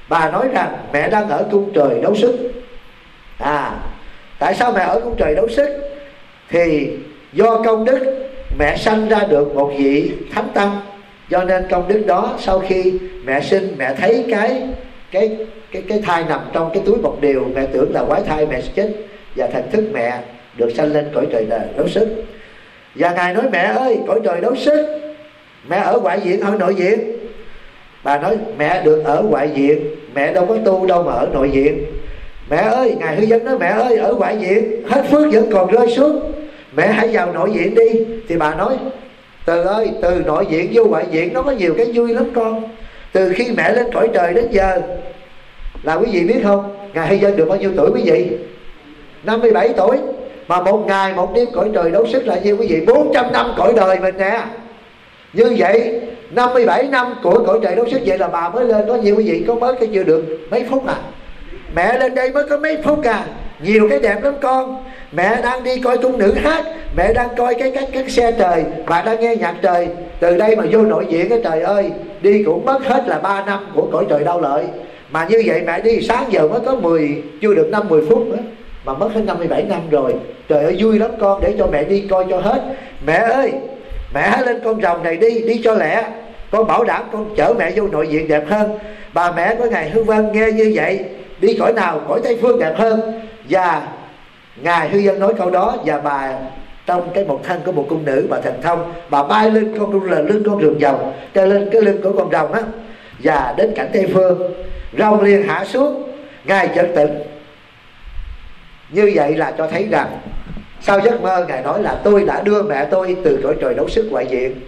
Bà nói rằng mẹ đang ở cung trời đấu sức. À tại sao mẹ ở cung trời đấu sức? Thì do công đức mẹ sanh ra được một vị thánh tăng, do nên công đức đó sau khi mẹ sinh, mẹ thấy cái cái cái cái thai nằm trong cái túi bọc điều mẹ tưởng là quái thai mẹ chết và thần thức mẹ được sanh lên cõi trời đời đấu sức. Và ngài nói, mẹ ơi, cõi trời đấu sức, mẹ ở ngoại viện hơn nội viện. Bà nói, mẹ được ở ngoại viện, mẹ đâu có tu đâu mà ở nội viện. Mẹ ơi, ngài hư dân nói, mẹ ơi, ở ngoại viện, hết phước vẫn còn rơi xuống mẹ hãy vào nội viện đi. Thì bà nói, từ ơi, từ nội viện vô ngoại viện nó có nhiều cái vui lắm con. Từ khi mẹ lên cõi trời đến giờ, là quý vị biết không? Ngài hay dân được bao nhiêu tuổi quý vị? 57 tuổi. Mà một ngày, một đêm cõi trời đấu sức là nhiêu quý vị? 400 năm cõi đời mình nè. Như vậy 57 năm của cõi trời đấu sức, vậy là bà mới lên có nhiêu quý vị? Có mới cái chưa được? Mấy phút à? Mẹ lên đây mới có mấy phút à? Nhiều cái đẹp lắm con. Mẹ đang đi coi cung nữ hát. Mẹ đang coi cái cái cái xe trời. Bà đang nghe nhạc trời. Từ đây mà vô nội viện cái trời ơi, đi cũng mất hết là 3 năm của cõi trời đau lợi. Mà như vậy mẹ đi sáng giờ mới có 10 chưa được năm 10 phút nữa. Mà mất hết 57 năm rồi. Trời ơi, vui lắm con, để cho mẹ đi coi cho hết. Mẹ ơi, mẹ lên con rồng này đi đi cho lẹ. Con bảo đảm con chở mẹ vô nội viện đẹp hơn. Bà mẹ của ngài hương vân nghe như vậy, đi cõi nào, cõi tây phương đẹp hơn và ngài hư dân nói câu đó, và bà trong cái một thân của một cung nữ, bà thần thông, bà bay lên con cung là lưng con rồng vòng cho lên cái lưng của con rồng á. Và đến cảnh tây phương, rồng liền hạ xuống, ngài chợt tỉnh. Như vậy là cho thấy rằng, sau giấc mơ, ngài nói là tôi đã đưa mẹ tôi từ cõi trời đấu sức ngoại diện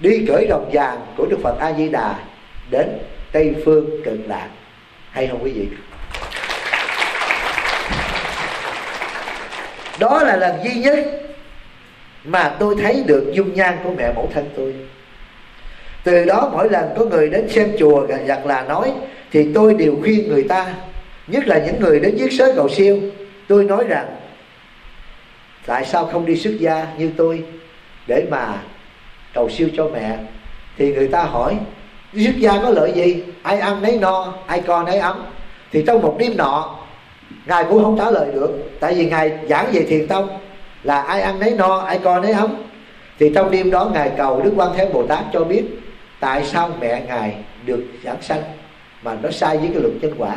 đi cởi rồng vàng của đức phật a di đà đến tây phương cực lạc. Hay không quý vị? Đó là lần duy nhất mà tôi thấy được dung nhan của mẹ mẫu thân tôi. Từ đó mỗi lần có người đến xem chùa giặt là nói, thì tôi đều khuyên người ta, nhất là những người đến giết sớ cầu siêu. Tôi nói rằng, tại sao không đi xuất gia như tôi để mà cầu siêu cho mẹ? Thì người ta hỏi xuất gia có lợi gì? Ai ăn nấy no, ai con nấy ấm. Thì trong một đêm nọ ngài cũng không trả lời được. Tại vì ngài giảng về thiền tông. Là ai ăn nấy no, ai co nấy ấm thì trong đêm đó ngài cầu đức quan thế bồ tát cho biết tại sao mẹ ngài được giảng sanh mà nó sai với cái luật nhân quả.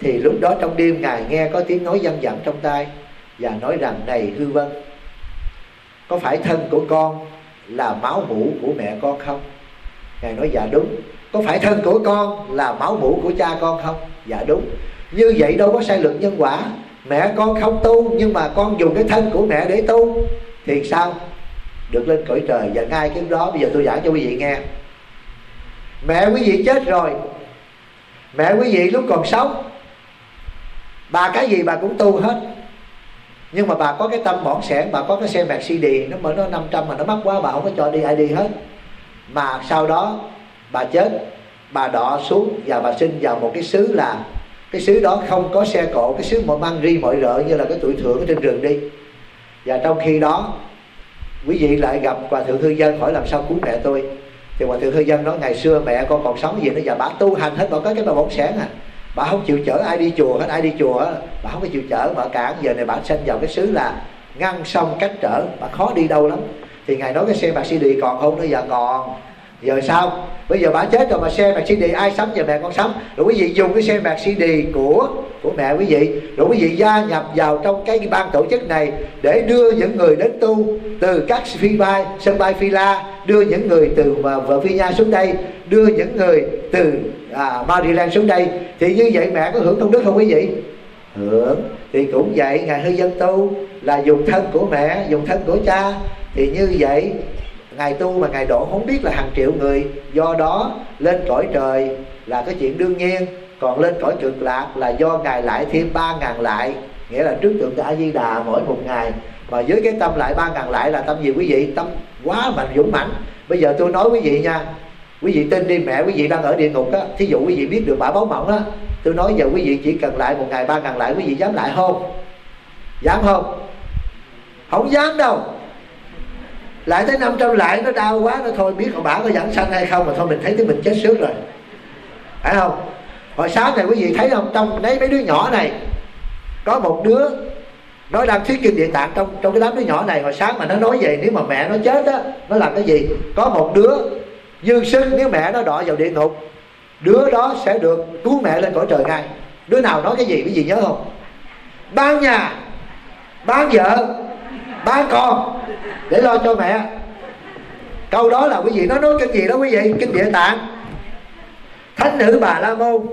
Thì lúc đó trong đêm ngài nghe có tiếng nói dân vẳng trong tai và nói rằng, này hư vân, có phải thân của con là máu mủ của mẹ con không? Ngài nói dạ đúng. Có phải thân của con là máu mủ của cha con không? Dạ đúng như vậy đâu có sai luật nhân quả. Mẹ con không tu, nhưng mà con dùng cái thân của mẹ để tu. Thì sao? Được lên cõi trời. Và ngay cái đó, bây giờ tôi giảng cho quý vị nghe. Mẹ quý vị chết rồi. Mẹ quý vị lúc còn sống, bà cái gì bà cũng tu hết. Nhưng mà bà có cái tâm bỏng sẻn, bà có cái xe Mercedes, nó mở, nó 500 mà nó mắc quá, bà không có cho đi ai đi hết. Mà sau đó, bà chết, bà đọ xuống và bà sinh vào một cái xứ là cái xứ đó không có xe cộ, cái xứ mọi mang ri mọi rợ như là cái tuổi thượng ở trên rừng đi. Và trong khi đó, quý vị lại gặp hòa thượng thư dân hỏi làm sao cứu mẹ tôi. Thì hòa thượng thư dân nói, ngày xưa mẹ con còn sống gì nữa? Giờ bà tu hành hết, bà có cái bà bóng sáng à. Bà không chịu chở ai đi chùa hết, ai đi chùa á. Bà không có chịu chở, bà cản. Giờ này bà sinh vào cái xứ là ngăn sông cách trở, bà khó đi đâu lắm. Thì ngài nói cái xe bạc đi còn không nó giờ dạ còn giờ sao? Bây giờ bà chết rồi mà xe Mercedes ai sắm giờ mẹ con sắm. Rồi quý vị dùng cái xe Mercedes của của mẹ quý vị. Rồi quý vị gia nhập vào trong cái ban tổ chức này để đưa những người đến tu từ các phi bay sân bay phi la đưa những người từ vợ phi nha xuống đây đưa những người từ à, Maryland xuống đây. Thì như vậy mẹ có hưởng công đức không quý vị? Hưởng. Thì cũng vậy ngài hư dân tu là dùng thân của mẹ dùng thân của cha. Thì như vậy ngài tu mà ngài độ không biết là hàng triệu người, do đó lên cõi trời là cái chuyện đương nhiên. Còn lên cõi cực lạc là do ngài lại thêm ba ngàn lại nghĩa là trước tượng a di đà mỗi một ngày. Mà với cái tâm lại ba ngàn lại là tâm gì quý vị? Tâm quá mạnh, dũng mãnh. Bây giờ tôi nói quý vị nha, quý vị tin đi mẹ, quý vị đang ở địa ngục á, thí dụ quý vị biết được bả báo mỏng á, tôi nói giờ quý vị chỉ cần lại một ngày ba ngàn lại quý vị dám lại không? Dám không? Không dám đâu lại tới 500 lại nó đau quá, nó thôi biết ông bả có dẫn sanh hay không mà thôi mình thấy tới mình chết trước rồi. Phải không? Hồi sáng này quý vị thấy không? Trong đấy mấy đứa nhỏ này, có một đứa nó đang thuyết kinh địa tạng trong trong cái đám đứa nhỏ này, hồi sáng mà nó nói về nếu mà mẹ nó chết á, nó làm cái gì? Có một đứa dư sinh, nếu mẹ nó đọa vào địa ngục, đứa đó sẽ được cứu mẹ lên cõi trời ngay. Đứa nào nói cái gì cái gì nhớ không? Bán nhà bán vợ bán con. Để lo cho mẹ. Câu đó là quý vị nó nói kinh gì đó quý vị? Kinh địa tạng. Thánh nữ bà la môn.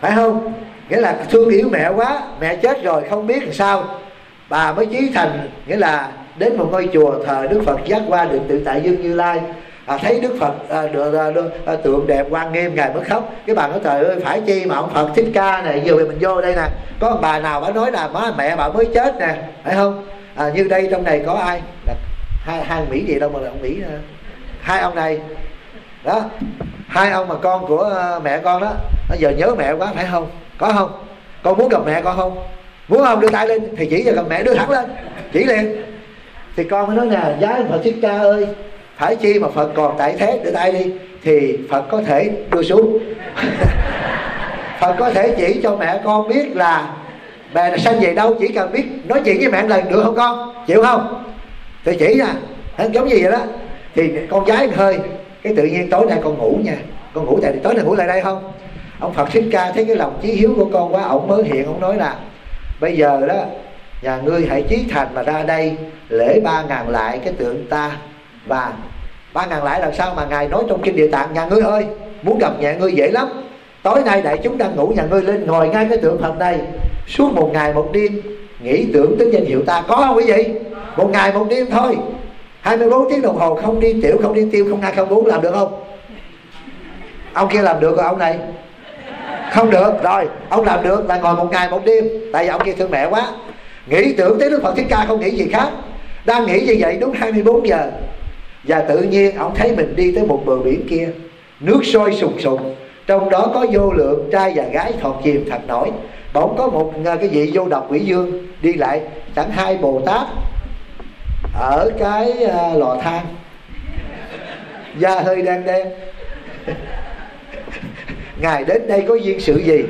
Phải không? Nghĩa là thương yêu mẹ quá mẹ chết rồi không biết làm sao. Bà mới chí thành nghĩa là đến một ngôi chùa thờ đức phật giác qua được tự tại dương như lai. À, thấy đức phật à, được, à, được à, tượng đẹp quan nghiêm ngài mới khóc. Cái bà nói trời ơi phải chi mà ông phật thích ca này vừa mình vô đây nè. Có một bà nào bà nói là má mẹ bà mới chết nè. Phải không? À, như đây trong này có ai? Là hai hai mỹ gì đâu mà là ông mỹ hai ông này. Đó. Hai ông mà con của ờ, mẹ con đó nó giờ nhớ mẹ quá phải không? Có không? Con muốn gặp mẹ con không? Muốn không đưa tay lên thì chỉ giờ gặp mẹ đưa thẳng lên. Chỉ liền. Thì con mới nói nè giá phật thích ca ơi phải chi mà phật còn tại thế đưa tay đi thì phật có thể đưa xuống. Phật có thể chỉ cho mẹ con biết là mẹ là sanh về đâu, chỉ cần biết nói chuyện với mẹ lần được không con? Chịu không? Thì chỉ nha giống gì vậy đó. Thì con gái hơi, cái tự nhiên tối nay con ngủ nha. Con ngủ tại tối nay ngủ lại đây không? Ông phật thích ca thấy cái lòng chí hiếu của con quá, ổng mới hiện ông nói là, bây giờ đó, nhà ngươi hãy chí thành mà ra đây, lễ ba ngàn lại cái tượng ta và ba ngàn lại làm sao mà ngài nói trong kinh địa tạng, nhà ngươi ơi, muốn gặp nhà ngươi dễ lắm. Tối nay đại chúng đang ngủ, nhà ngươi lên ngồi ngay cái tượng phật này suốt một ngày một đêm, nghĩ tưởng tới danh hiệu ta. Có không quý vị? Một ngày một đêm thôi. 24 tiếng đồng hồ không đi, tiểu không đi, tiêu không hai không muốn làm được không? Ông kia làm được rồi, ông này. Không được, rồi, ông làm được, là ngồi một ngày một đêm. Tại vì ông kia thương mẹ quá. Nghĩ tưởng tới đức phật thích ca không nghĩ gì khác. Đang nghĩ như vậy đúng 24 giờ. Và tự nhiên ông thấy mình đi tới một bờ biển kia. Nước sôi sùng sùng trong đó có vô lượng trai và gái thọt chìm thật nổi bỗng có một à, cái vị vô độc quỷ dương đi lại chẳng hai bồ tát ở cái uh, lò than. Da hơi đen đen. Ngài đến đây có duyên sự gì?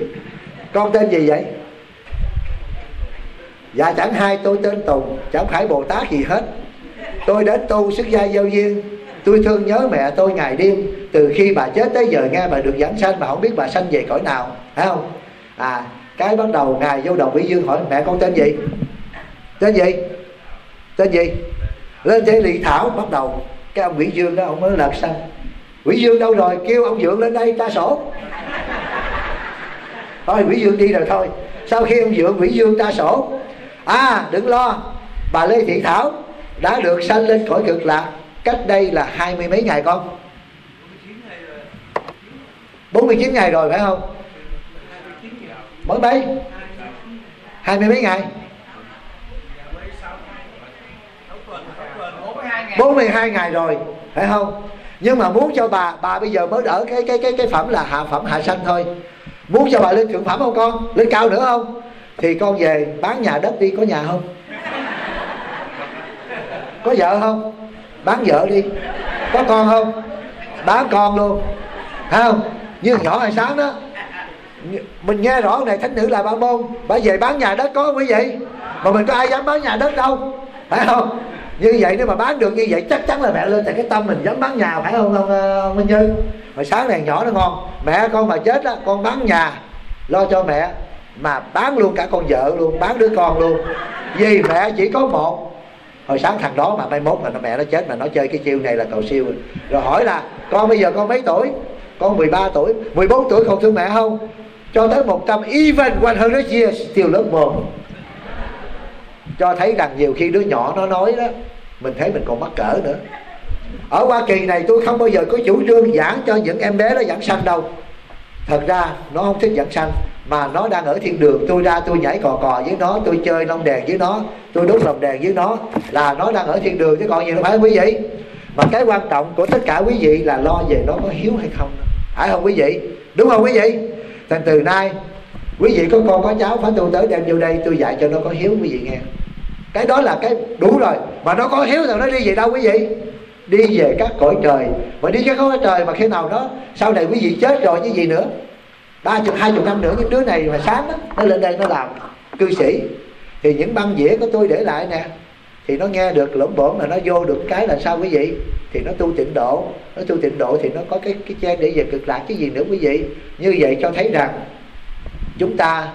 Con tên gì vậy? Dạ chẳng hai tôi tên tùng chẳng phải bồ tát gì hết. Tôi đến tu xuất gia giao duyên. Tôi thương nhớ mẹ tôi ngày đêm từ khi bà chết tới giờ nghe bà được giảng sanh mà không biết bà sanh về cõi nào phải không? À cái bắt đầu ngài vô đầu vĩ dương hỏi, mẹ con tên gì? Tên gì? Tên gì? Lên trên lị thảo, bắt đầu cái ông vĩ dương đó, ông mới lật sang. Vĩ dương đâu rồi? Kêu ông dượng lên đây, ta sổ. Thôi vĩ dương đi rồi thôi. Sau khi ông dượng vĩ dương ta sổ. À đừng lo. Bà lê thị thảo đã được sanh lên cõi cực lạc, cách đây là hai mươi mấy ngày con. 49 ngày rồi, phải không? Vẫn mấy hai mươi mấy ngày? 42 ngày rồi, phải không? Nhưng mà muốn cho bà bà bây giờ mới đỡ cái cái cái cái phẩm là hạ phẩm hạ sanh thôi. Muốn cho bà lên thượng phẩm không con? Lên cao nữa không? Thì con về bán nhà đất đi, có nhà không? Có vợ không? Bán vợ đi. Có con không? Bán con luôn. Thấy không? Như nhỏ hồi sáng đó mình nghe rõ này thánh nữ là ba môn. Bà về bán nhà đất có không quý vị? Mà mình có ai dám bán nhà đất đâu phải không? Như vậy nếu mà bán được như vậy chắc chắn là mẹ lên tại cái tâm mình dám bán nhà phải không ông, ông Minh Như? Hồi sáng này nhỏ nó ngon. Mẹ con mà chết á con bán nhà lo cho mẹ mà bán luôn cả con vợ luôn bán đứa con luôn. Vì mẹ chỉ có một. Hồi sáng thằng đó mà mai mốt mà nó mẹ nó chết mà nó chơi cái chiêu này là cầu siêu. Rồi hỏi là con bây giờ con mấy tuổi? Con 13 tuổi. 14 tuổi còn thương mẹ không? Cho tới 100 even 100 years still lớp 1 cho thấy rằng nhiều khi đứa nhỏ nó nói đó, mình thấy mình còn mắc cỡ nữa. Ở Hoa Kỳ này tôi không bao giờ có chủ trương giảng cho những em bé đó giảng sanh đâu. Thật ra, nó không thích giảng sanh, mà nó đang ở thiên đường. Tôi ra, tôi nhảy cò cò với nó, tôi chơi lông đèn với nó, tôi đốt lồng đèn với nó, là nó đang ở thiên đường chứ còn gì nữa phải quý vị? Mà cái quan trọng của tất cả quý vị là lo về nó có hiếu hay không. Phải không quý vị? Đúng không quý vị? Thành từ nay quý vị có con có cháu phải tu tới đem vô đây tôi dạy cho nó có hiếu quý vị nghe. Cái đó là cái đủ rồi mà nó có hiếu thì nó đi về đâu quý vị? Đi về các cõi trời. Mà đi các cõi trời mà khi nào đó sau này quý vị chết rồi như gì nữa? Ba chục hai chục năm nữa những đứa này mà sáng đó, nó lên đây nó làm cư sĩ. Thì những băng dĩa của tôi để lại nè thì nó nghe được lỗm bổn là nó vô được cái là sao quý vị? Thì nó tu tịnh độ. Nó tu tịnh độ thì nó có cái cái chen để về cực lạc chứ gì nữa quý vị. Như vậy cho thấy rằng chúng ta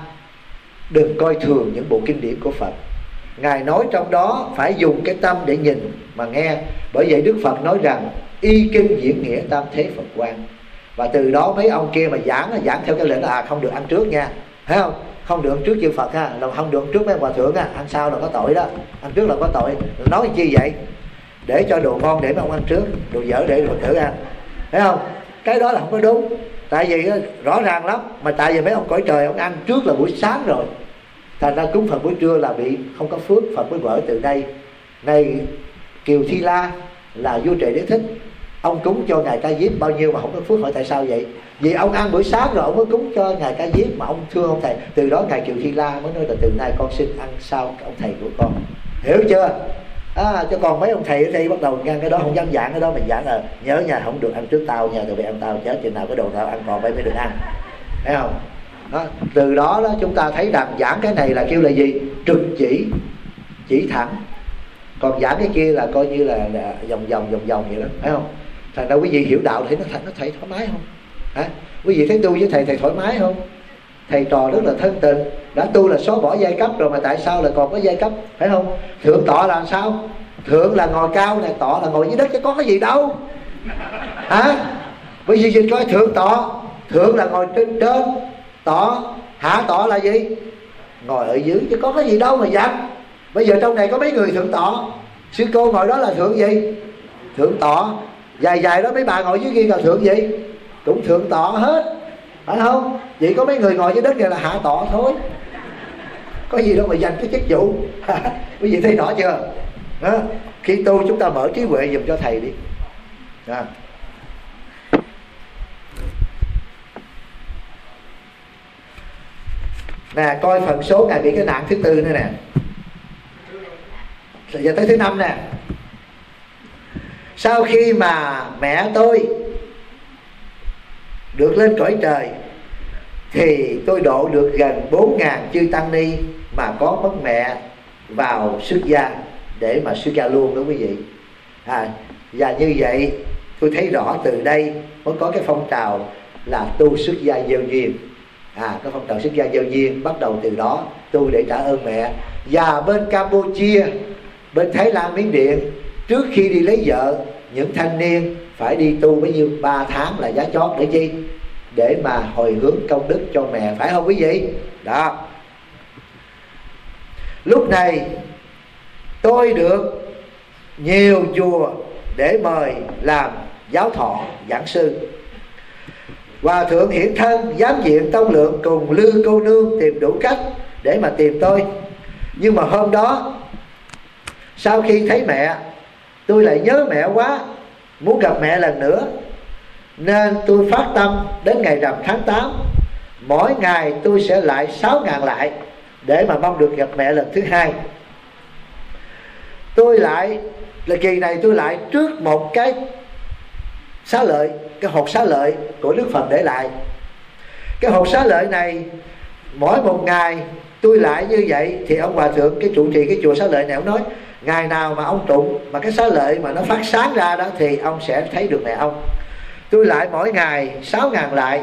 đừng coi thường những bộ kinh điển của phật. Ngài nói trong đó phải dùng cái tâm để nhìn mà nghe. Bởi vậy đức phật nói rằng y kinh diễn nghĩa tam thế phật quan và từ đó mấy ông kia mà giảng giảng theo cái lệnh là à, không được ăn trước nha. Thấy không? Không được ăn trước chư Phật ha. Là không được ăn trước mấy hòa thượng ha. Ăn sau là có tội đó. Ăn trước là có tội. Nói chi vậy? Để cho đồ ngon để mấy ông ăn trước. Đồ dở để Phật tử ăn. Thấy không? Cái đó là không có đúng. Tại vì ờ, rõ ràng lắm. Mà tại vì mấy ông cõi trời ông ăn trước là buổi sáng rồi. Thành ra cúng phật buổi trưa là bị không có phước. Phật mới vỡ từ đây này kiều thi la là vua trệ đế thích. Ông cúng cho ngài ca diếp bao nhiêu mà không có phước, hỏi tại sao vậy? Vì ông ăn buổi sáng rồi ông mới cúng cho ngài ca diếp mà ông thương ông thầy từ đó ngài kiều thi la mới nói là từ nay con xin ăn sau ông thầy của con. Hiểu chưa? À, cho còn mấy ông thầy ở đây bắt đầu ngăn cái đó không dám giảng cái đó mình giảng là nhớ nhà không được ăn trước tao nhà tụi bị ăn tao chết chừng nào cái đồ tao ăn còn bay mới được ăn. Thấy không? Đó, từ đó đó chúng ta thấy rằng giảng cái này là kêu là gì? Trực chỉ chỉ thẳng. Còn giảng cái kia là coi như là, là vòng vòng vòng vòng vậy đó phải không? Thành ra quý vị hiểu đạo thấy nó thành nó thầy thoải mái không? Hả? Quý vị thấy tu với thầy thầy thoải mái không? Thầy trò rất là thân tình. Đã tu là xóa bỏ giai cấp rồi mà tại sao là còn có giai cấp? Phải không? Thượng tọa là sao? Thượng là ngồi cao này tọa là ngồi dưới đất chứ có cái gì đâu. Hả? Quý vị dịch coi, thượng tọa. Thượng là ngồi trên trên. Tọa, hạ tọa là gì? Ngồi ở dưới chứ có cái gì đâu mà dám. Bây giờ trong này có mấy người thượng tọa? Sư cô ngồi đó là thượng gì? Thượng tọa. Dài dài đó mấy bà ngồi dưới kia là thượng gì? Cũng thượng tọa hết. Phải không? Chỉ có mấy người ngồi dưới đất này là hạ tọa thôi. Có gì đâu mà dành cái chức vụ. Quý vị thấy rõ chưa? Đó. khi tu chúng ta mở trí huệ dùm cho thầy đi. À. nè, coi phần số ngày bị cái nạn thứ tư nữa nè. Giờ tới thứ năm nè. Sau khi mà mẹ tôi được lên cõi trời thì tôi độ được gần bốn ngàn chư tăng ni mà có mất mẹ vào xuất gia để mà xuất gia luôn đó quý vị. À, và như vậy tôi thấy rõ từ đây mới có cái phong trào là tu xuất gia gieo duyên. À cái phong trào xuất gia gieo duyên bắt đầu từ đó tu để trả ơn mẹ. Và bên campuchia bên thái lan miến điện trước khi đi lấy vợ những thanh niên phải đi tu bấy nhiêu? Ba tháng là giá chót để chi? Để mà hồi hướng công đức cho mẹ, phải không quý vị? Đó. Lúc này, tôi được nhiều chùa để mời làm giáo thọ, giảng sư. Hòa thượng hiển thân, giám diện tông lượng cùng lư cô nương tìm đủ cách để mà tìm tôi. Nhưng mà hôm đó, sau khi thấy mẹ, tôi lại nhớ mẹ quá muốn gặp mẹ lần nữa, nên tôi phát tâm đến ngày rằm tháng 8 mỗi ngày tôi sẽ lại 6 ngàn lại để mà mong được gặp mẹ lần thứ hai. Tôi lại là kỳ này tôi lại trước một cái xá lợi, cái hột xá lợi của đức phật để lại. Cái hột xá lợi này, mỗi một ngày tôi lại như vậy thì ông hòa thượng, cái trụ trì, cái chùa xá lợi này ông nói, ngày nào mà ông tụng mà cái xá lợi mà nó phát sáng ra đó thì ông sẽ thấy được mẹ ông. Tôi lại mỗi ngày, sáu ngàn lại,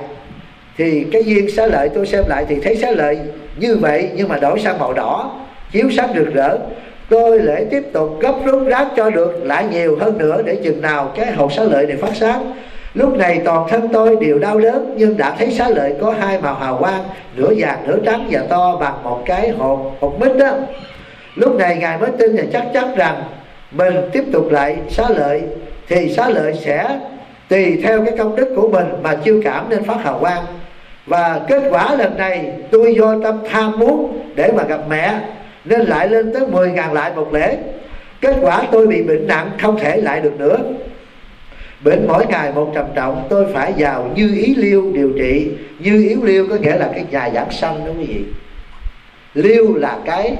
thì cái duyên xá lợi tôi xem lại thì thấy xá lợi như vậy nhưng mà đổi sang màu đỏ, chiếu sáng rực rỡ. Tôi lễ tiếp tục gấp rút ráp cho được lại nhiều hơn nữa để chừng nào cái hộp xá lợi này phát sáng lúc này toàn thân tôi đều đau đớn, nhưng đã thấy xá lợi có hai màu hào quang, nửa vàng, nửa trắng và to bằng một cái hột hột mít đó. Lúc này ngài mới tin và chắc chắn rằng mình tiếp tục lại xá lợi, thì xá lợi sẽ tùy theo cái công đức của mình mà chiêu cảm nên phát hào quang. Và kết quả lần này, tôi do tâm tham muốn để mà gặp mẹ, nên lại lên tới 10 ngàn lại một lễ. Kết quả tôi bị bệnh nặng, không thể lại được nữa bệnh mỗi ngày một trầm trọng, tôi phải vào như ý liêu điều trị. Như yếu liêu có nghĩa là cái nhà giảm sanh, đúng quý vị liêu là cái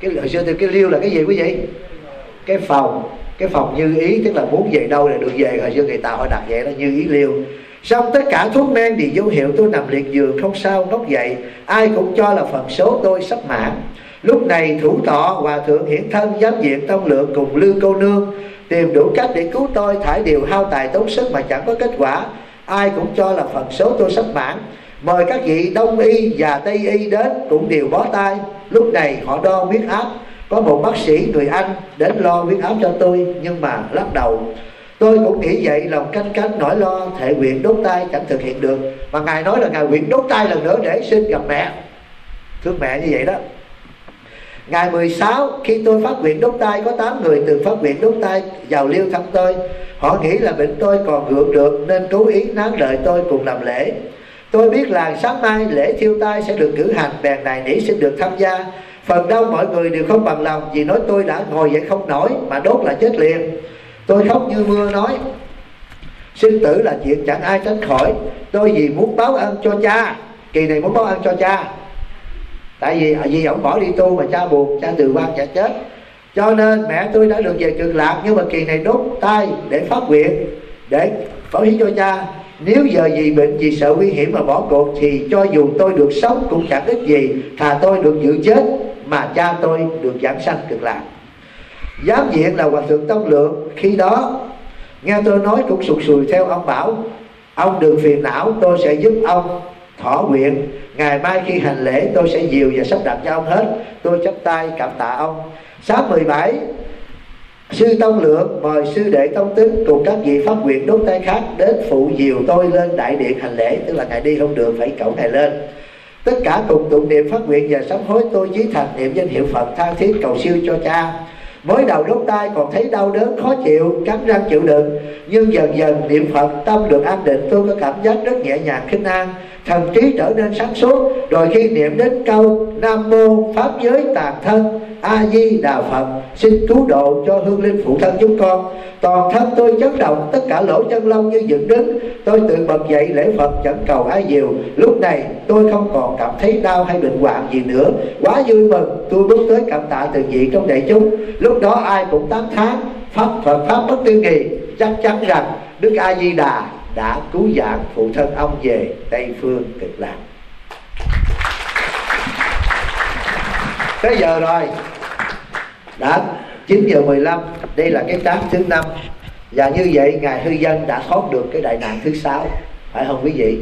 cái hồi xưa thì cái liêu là cái gì quý vị? Cái phòng cái phòng như ý, tức là muốn về đâu là được về. Hồi xưa người tạo họ đặt vậy là như ý liêu. Xong tất cả thuốc men thì dấu hiệu tôi nằm liệt giường, không sao, ngóc dậy. Ai cũng cho là phần số tôi sắp mãn lúc này thủ tọ hòa thượng hiển thân giám diện tông lượng cùng lư cô nương, tìm đủ cách để cứu tôi, thải điều hao tài tốn sức mà chẳng có kết quả. Ai cũng cho là phần số tôi sắp mãn. Mời các vị đông y và tây y đến cũng đều bó tay. Lúc này họ đo huyết áp. Có một bác sĩ người anh đến lo huyết áp cho tôi, nhưng mà lắc đầu. Tôi cũng nghĩ vậy, lòng canh cánh, nỗi lo thể nguyện đốt tay chẳng thực hiện được. Mà ngài nói là ngài nguyện đốt tay lần nữa để xin gặp mẹ. Thương mẹ như vậy đó. Ngày 16 khi tôi phát nguyện đốt tay, Có 8 người từng phát nguyện đốt tay vào liêu thăm tôi. Họ nghĩ là bệnh tôi còn gượng được, Nên cố ý nán đợi tôi cùng làm lễ. Tôi biết là sáng mai lễ thiêu tay sẽ được cử hành, Bèn này nỉ xin được tham gia. Phần đông mọi người đều không bằng lòng Vì nói tôi đã ngồi dậy không nổi, Mà đốt là chết liền. Tôi khóc như mưa nói, Sinh tử là chuyện chẳng ai tránh khỏi. Tôi vì muốn báo ơn cho cha. Kỳ này muốn báo ơn cho cha tại vì à, vì ông bỏ đi tu mà cha buồn cha từ quan, cha chết. Cho nên mẹ tôi đã được về cực lạc, nhưng mà kỳ này đốt tay để phát nguyện, để phổ hiến cho cha. Nếu giờ gì bệnh, vì sợ nguy hiểm mà bỏ cuộc, thì cho dù tôi được sống cũng chẳng ích gì, thà tôi được dự chết mà cha tôi được giảng sanh cực lạc. Giám diện là hòa thượng tông lượng. Khi đó, nghe tôi nói cũng sụt sùi theo ông bảo, ông đừng phiền não, tôi sẽ giúp ông thọ nguyện, ngày mai khi hành lễ, tôi sẽ dìu và sắp đặt cho ông hết. Tôi chắp tay cảm tạ ông. Sáng 17 sư tông lượng mời sư đệ tông tính cùng các vị pháp nguyện đốt tay khác đến phụ dìu tôi lên đại điện hành lễ, tức là ngày đi không được phải cậu này lên. Tất cả cùng tụng niệm phát nguyện và sám hối tôi chí thành niệm danh hiệu phật tha thiết cầu siêu cho cha. Mới đầu đốt tay còn thấy đau đớn, khó chịu, cắn răng chịu đựng. Nhưng dần dần niệm phật, tâm được an định, tôi có cảm giác rất nhẹ nhàng, khinh an thần trí trở nên sáng suốt, rồi khi niệm đến câu nam mô pháp giới tàn thân, a di đà phật, xin cứu độ cho hương linh phụ thân chúng con. Toàn thân tôi chấn động, tất cả lỗ chân lông như dựng đứng. Tôi tự bật dậy lễ phật chẳng cầu ai diều lúc này, tôi không còn cảm thấy đau hay bệnh hoạn gì nữa. Quá vui mừng, tôi bước tới cảm tạ từ vị trong đại chúng. Lúc đó ai cũng tán thán, pháp phật, pháp bất tư nghị chắc chắn rằng đức a di đà đã cứu vãn phụ thân ông về tây phương cực lạc. Tới giờ rồi, đã 9 giờ 15 đây là cái tháng thứ năm. Và như vậy ngài hư dân đã thoát được cái đại nạn thứ sáu, phải không quý vị?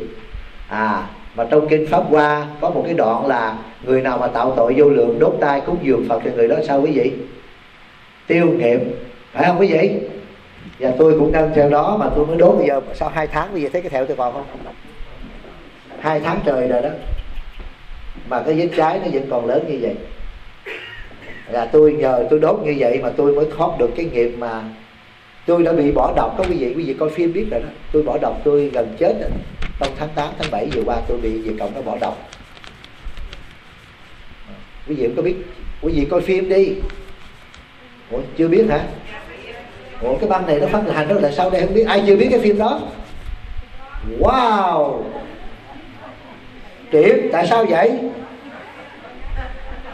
À mà trong kinh pháp hoa có một cái đoạn là người nào mà tạo tội vô lượng, đốt tay cúng dường phật thì người đó sao quý vị? Tiêu nghiệp, phải không quý vị? Và tôi cũng đang theo đó mà tôi mới đố bây giờ sau hai tháng bây giờ thấy cái thẹo tôi còn không? Hai tháng trời rồi đó. Mà cái vết trái nó vẫn còn lớn như vậy. Là tôi nhờ tôi đốt như vậy mà tôi mới thoát được cái nghiệp mà tôi đã bị bỏ độc. Có quý vị quý vị coi phim biết rồi đó. Tôi bỏ độc tôi gần chết rồi. Trong tháng 8 tháng 7 vừa qua tôi bị về cộng nó bỏ độc. Quý vị có biết quý vị coi phim đi. Ủa, chưa biết hả? Ủa cái băng này nó phát hành đó là sao đây? Không biết. Ai chưa biết cái phim đó? Wow. Triển tại sao vậy?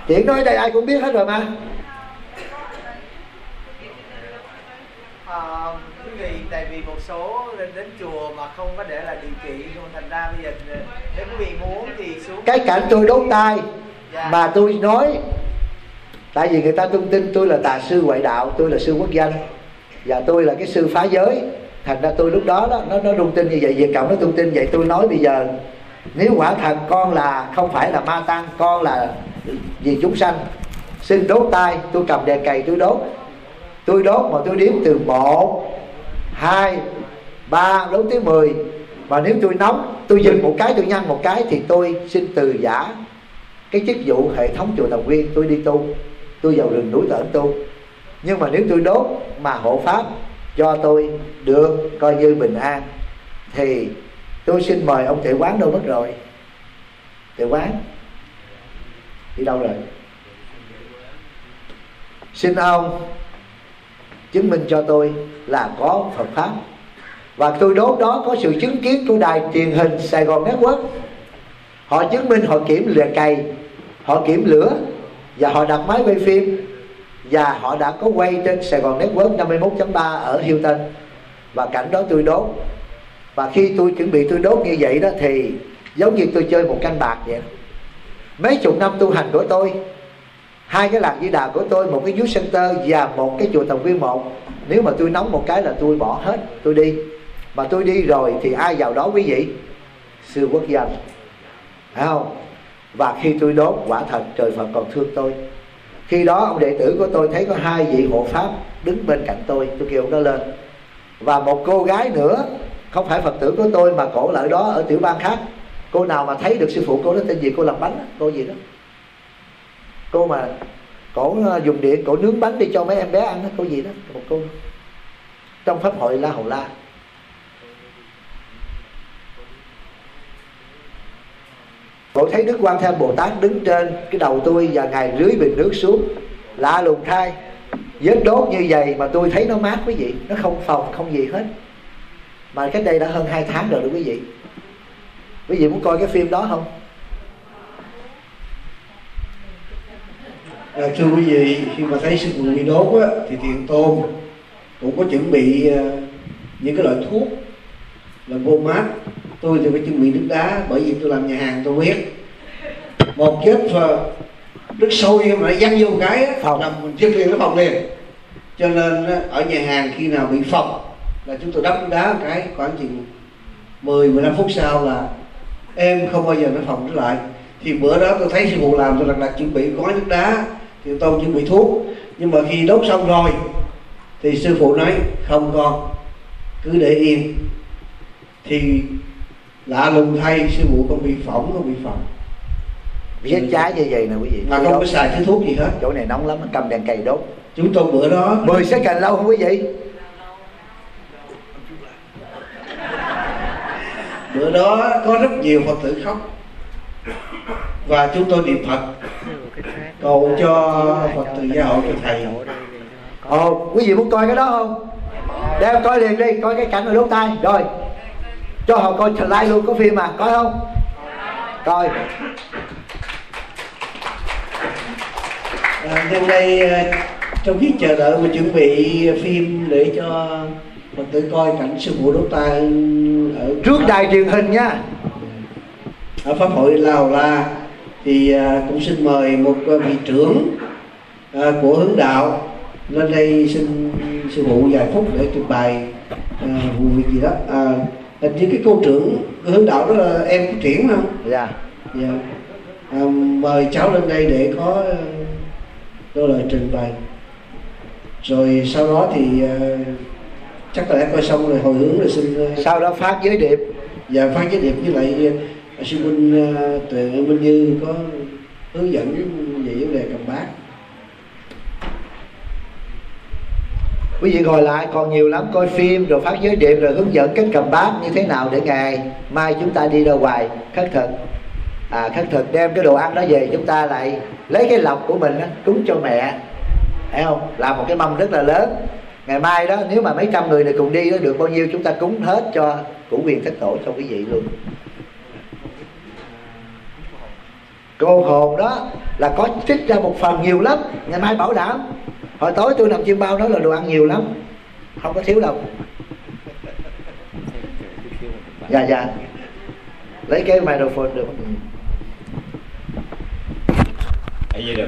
Triển nói đây ai cũng biết hết rồi mà. Tại vì một số đến, đến chùa mà không có để là điều trị nhưng thành ra bây giờ nếu quý vị muốn thì xuống cái cảnh tôi đốt tay dạ. mà tôi nói tại vì người ta tung tin tôi là tà sư ngoại đạo tôi là sư quốc danh và tôi là cái sư phá giới. Thành ra tôi lúc đó đó, nó nó tung tin như vậy việc cộng nó tung tin vậy. Tôi nói bây giờ, nếu quả thật con là, không phải là ma tăng con là vì chúng sanh xin đốt tay, tôi cầm đèn cày, tôi đốt. Tôi đốt mà tôi đếm từ một, hai, ba đốt tới mười. Và nếu tôi nóng, tôi dừng một cái, tôi nhăn một cái, thì tôi xin từ giả cái chức vụ hệ thống chùa Đồng Nguyên. Tôi đi tu. Tôi vào rừng núi tởn tu nhưng mà nếu tôi đốt mà hộ pháp cho tôi được coi như bình an, thì tôi xin mời ông thể quán đâu mất rồi? Thể quán, đi đâu rồi? Xin ông chứng minh cho tôi là có Phật pháp. Và tôi đốt đó có sự chứng kiến của đài truyền hình Sài Gòn Network. Họ chứng minh, họ kiểm lửa cày, họ kiểm lửa và họ đặt máy quay phim và họ đã có quay trên Sài Gòn Network 51.3 ở Hilton. Và cảnh đó tôi đốt. Và khi tôi chuẩn bị tôi đốt như vậy đó thì giống như tôi chơi một canh bạc vậy. Mấy chục năm tu hành của tôi, hai cái làng di đà của tôi, một cái youth center và một cái chùa Tòng Viên một, nếu mà tôi nóng một cái là tôi bỏ hết, tôi đi. Mà tôi đi rồi thì ai vào đó quý vị? Sư quốc danh. Phải không? Và khi tôi đốt, quả thật trời Phật còn thương tôi khi đó ông đệ tử của tôi thấy có hai vị hộ pháp đứng bên cạnh tôi tôi kêu ông đó lên. Và một cô gái nữa, không phải phật tử của tôi mà cổ lại đó ở tiểu bang khác. Cô nào mà thấy được sư phụ cô đó tên gì, cô làm bánh cô gì đó. Cô mà cổ ờ, dùng điện, cổ nướng bánh đi cho mấy em bé ăn đó cô gì đó, một cô. Trong pháp hội la hầu la. Tôi thấy đức quan thêm bồ tát đứng trên cái đầu tôi và ngài rưới bình nước xuống. Lạ lùng thay vết đốt như vậy mà tôi thấy nó mát quý vị nó không phòng không gì hết. Mà cách đây đã hơn 2 tháng rồi đó quý vị. Quý vị muốn coi cái phim đó không? À, thưa quý vị khi mà thấy sư phụ bị đốt á, thì thiền tôn cũng có chuẩn bị uh, những cái loại thuốc là vô mát tôi thì phải chuẩn bị nước đá bởi vì tôi làm nhà hàng tôi biết. Một chết nước sôi mà nó văng vô cái phòng. là mình chân liền nó phòng liền. Cho nên ở nhà hàng khi nào bị phòng là chúng tôi đắp đá một cái khoảng chừng 10 15 phút sau là em không bao giờ nó phòng trở lại. Thì bữa đó tôi thấy sư phụ làm tôi đặt đặt chuẩn bị gói nước đá thì tôi chuẩn bị thuốc. Nhưng mà khi đốt xong rồi thì sư phụ nói không con cứ để yên. Thì lạ lùng thay sư phụ con bị phỏng con bị phỏng. Vết trái như vậy nè quý vị. Mà không có xài thứ thuốc gì hết. Chỗ này nóng lắm cầm đèn cày đốt. Chúng tôi bữa đó 10 sẽ cần lâu không quý vị? Bữa đó có rất nhiều phật tử khóc. Và chúng tôi niệm phật. Cầu cho phật tử gia hộ cho thầy. Ồ quý vị muốn coi cái đó không? Đem coi liền đi coi cái cảnh mà đốt tay. Rồi cho họ coi like luôn có phim mà coi không? Coi à, hôm nay à, trong khi chờ đợi và chuẩn bị phim để cho phật tử coi cảnh sư phụ đốt tay ở trước đài truyền hình nha. Ở pháp hội lào la thì à, cũng xin mời một vị trưởng à, của hướng đạo lên đây xin sư phụ vài phút để trình bày vụ việc gì đó hình như cái cô trưởng hướng đạo đó là em của triển không? Dạ. Dạ. À, mời cháu lên đây để có đôi lời trình bày. Rồi sau đó thì uh, chắc là đã coi xong rồi hồi hướng rồi xin uh, sau đó phát giới điệp. Và phát giới điệp. Với lại uh, sư minh uh, tuệ minh như có hướng dẫn về vấn đề cầm bát quý vị ngồi lại còn nhiều lắm coi phim rồi phát giới điểm rồi hướng dẫn cách cầm bát như thế nào để ngày mai chúng ta đi ra ngoài. Khất thực à khất thực đem cái đồ ăn đó về chúng ta lại lấy cái lọc của mình đó, cúng cho mẹ. Thấy không? Làm một cái mâm rất là lớn. Ngày mai đó nếu mà mấy trăm người này cùng đi đó được bao nhiêu chúng ta cúng hết cho củ quyền thất tổ cho quý vị luôn. Cô hồn đó là có trích ra một phần nhiều lắm. Ngày mai bảo đảm hồi tối tôi nằm chiêm bao nói là đồ ăn nhiều lắm. Không có thiếu đâu. Dạ dạ. Lấy cái microphone được. Không? A Di Đà